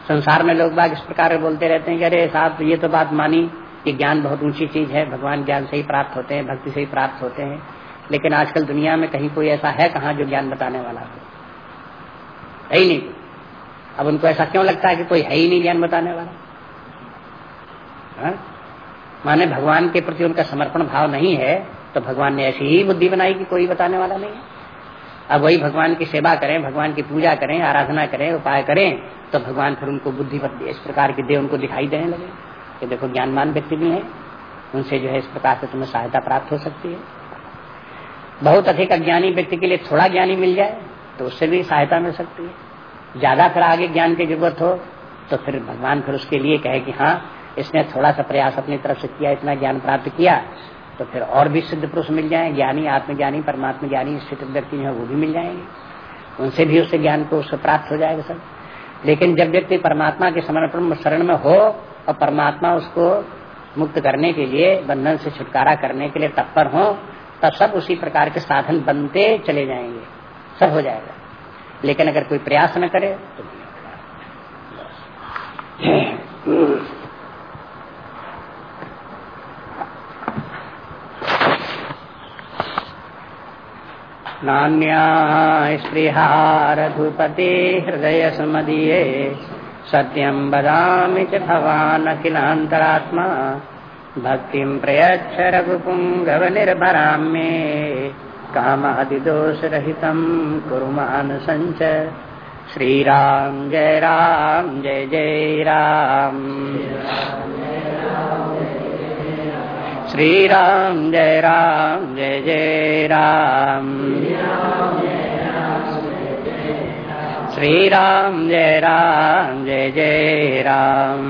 संसार में लोग बाग इस प्रकार बोलते रहते हैं कि अरे साहब, ये तो बात मानी कि ज्ञान बहुत ऊँची चीज़ है, भगवान ज्ञान से ही प्राप्त होते हैं, भक्ति से ही प्राप्त होते हैं। लेकिन आजकल दुनिया में कहीं कोई ऐसा है कहाँ जो ज्ञान बताने वाला हो? है ही नहीं अब उनको ऐसा क्यों लगता है कि कोई है ही नहीं ज्ञान बताने वाला? हा? माने भगवान के प्रति उनका समर्पण भाव नहीं है तो भगवान ने ऐसी ही बुद्धि बनाई कि कोई बताने वाला नहीं है। अब वही भगवान की सेवा करें, भगवान की पूजा करें, आराधना करें, उपाय करें तो भगवान फिर उनको बुद्धि इस प्रकार की दे उनको दिखाई देने लगे कि देखो ज्ञानमान व्यक्ति भी है, उनसे जो है इस प्रकार से तुम्हें सहायता प्राप्त हो सकती है। बहुत अधिक अज्ञानी व्यक्ति के लिए थोड़ा ज्ञानी मिल जाए तो उससे भी सहायता मिल सकती है। ज़्यादा फिर आगे ज्ञान की ज़रूरत हो तो फिर भगवान फिर उसके लिए कहे कि हाँ इसने थोड़ा सा प्रयास अपनी तरफ़ से किया, इतना ज्ञान प्राप्त किया तो फिर और भी सिद्ध पुरुष मिल जाए, ज्ञानी, आत्मज्ञानी, परमात्मा ज्ञानी, स्थित व्यक्ति है वो भी मिल जाएँगे। उनसे भी उससे ज्ञान को उससे प्राप्त हो जाएगा सब। लेकिन जब व्यक्ति परमात्मा के समर्पण शरण में हो और परमात्मा उसको मुक्त करने के लिए, बंधन से छुटकारा करने के लिए तत्पर हो, तब सब उसी प्रकार के साधन बनते चले जाएँगे। सब हो जाएगा। लेकिन अगर कोई प्रयास न करे तो नान्या स्पृहारघुपते हृदय सुमदीये सत्यं वदामि च भवान् अखिलान्तरात्मा। भक्तिं प्रयच्छ रघुपुङ्गवनिर्भरां मे कामादिदोषरहितं कुरु मानसञ्च श्रीराम जय राम, जय जय राम। श्री राम जय राम, जय जय राम। श्री राम जय राम, जय जय राम।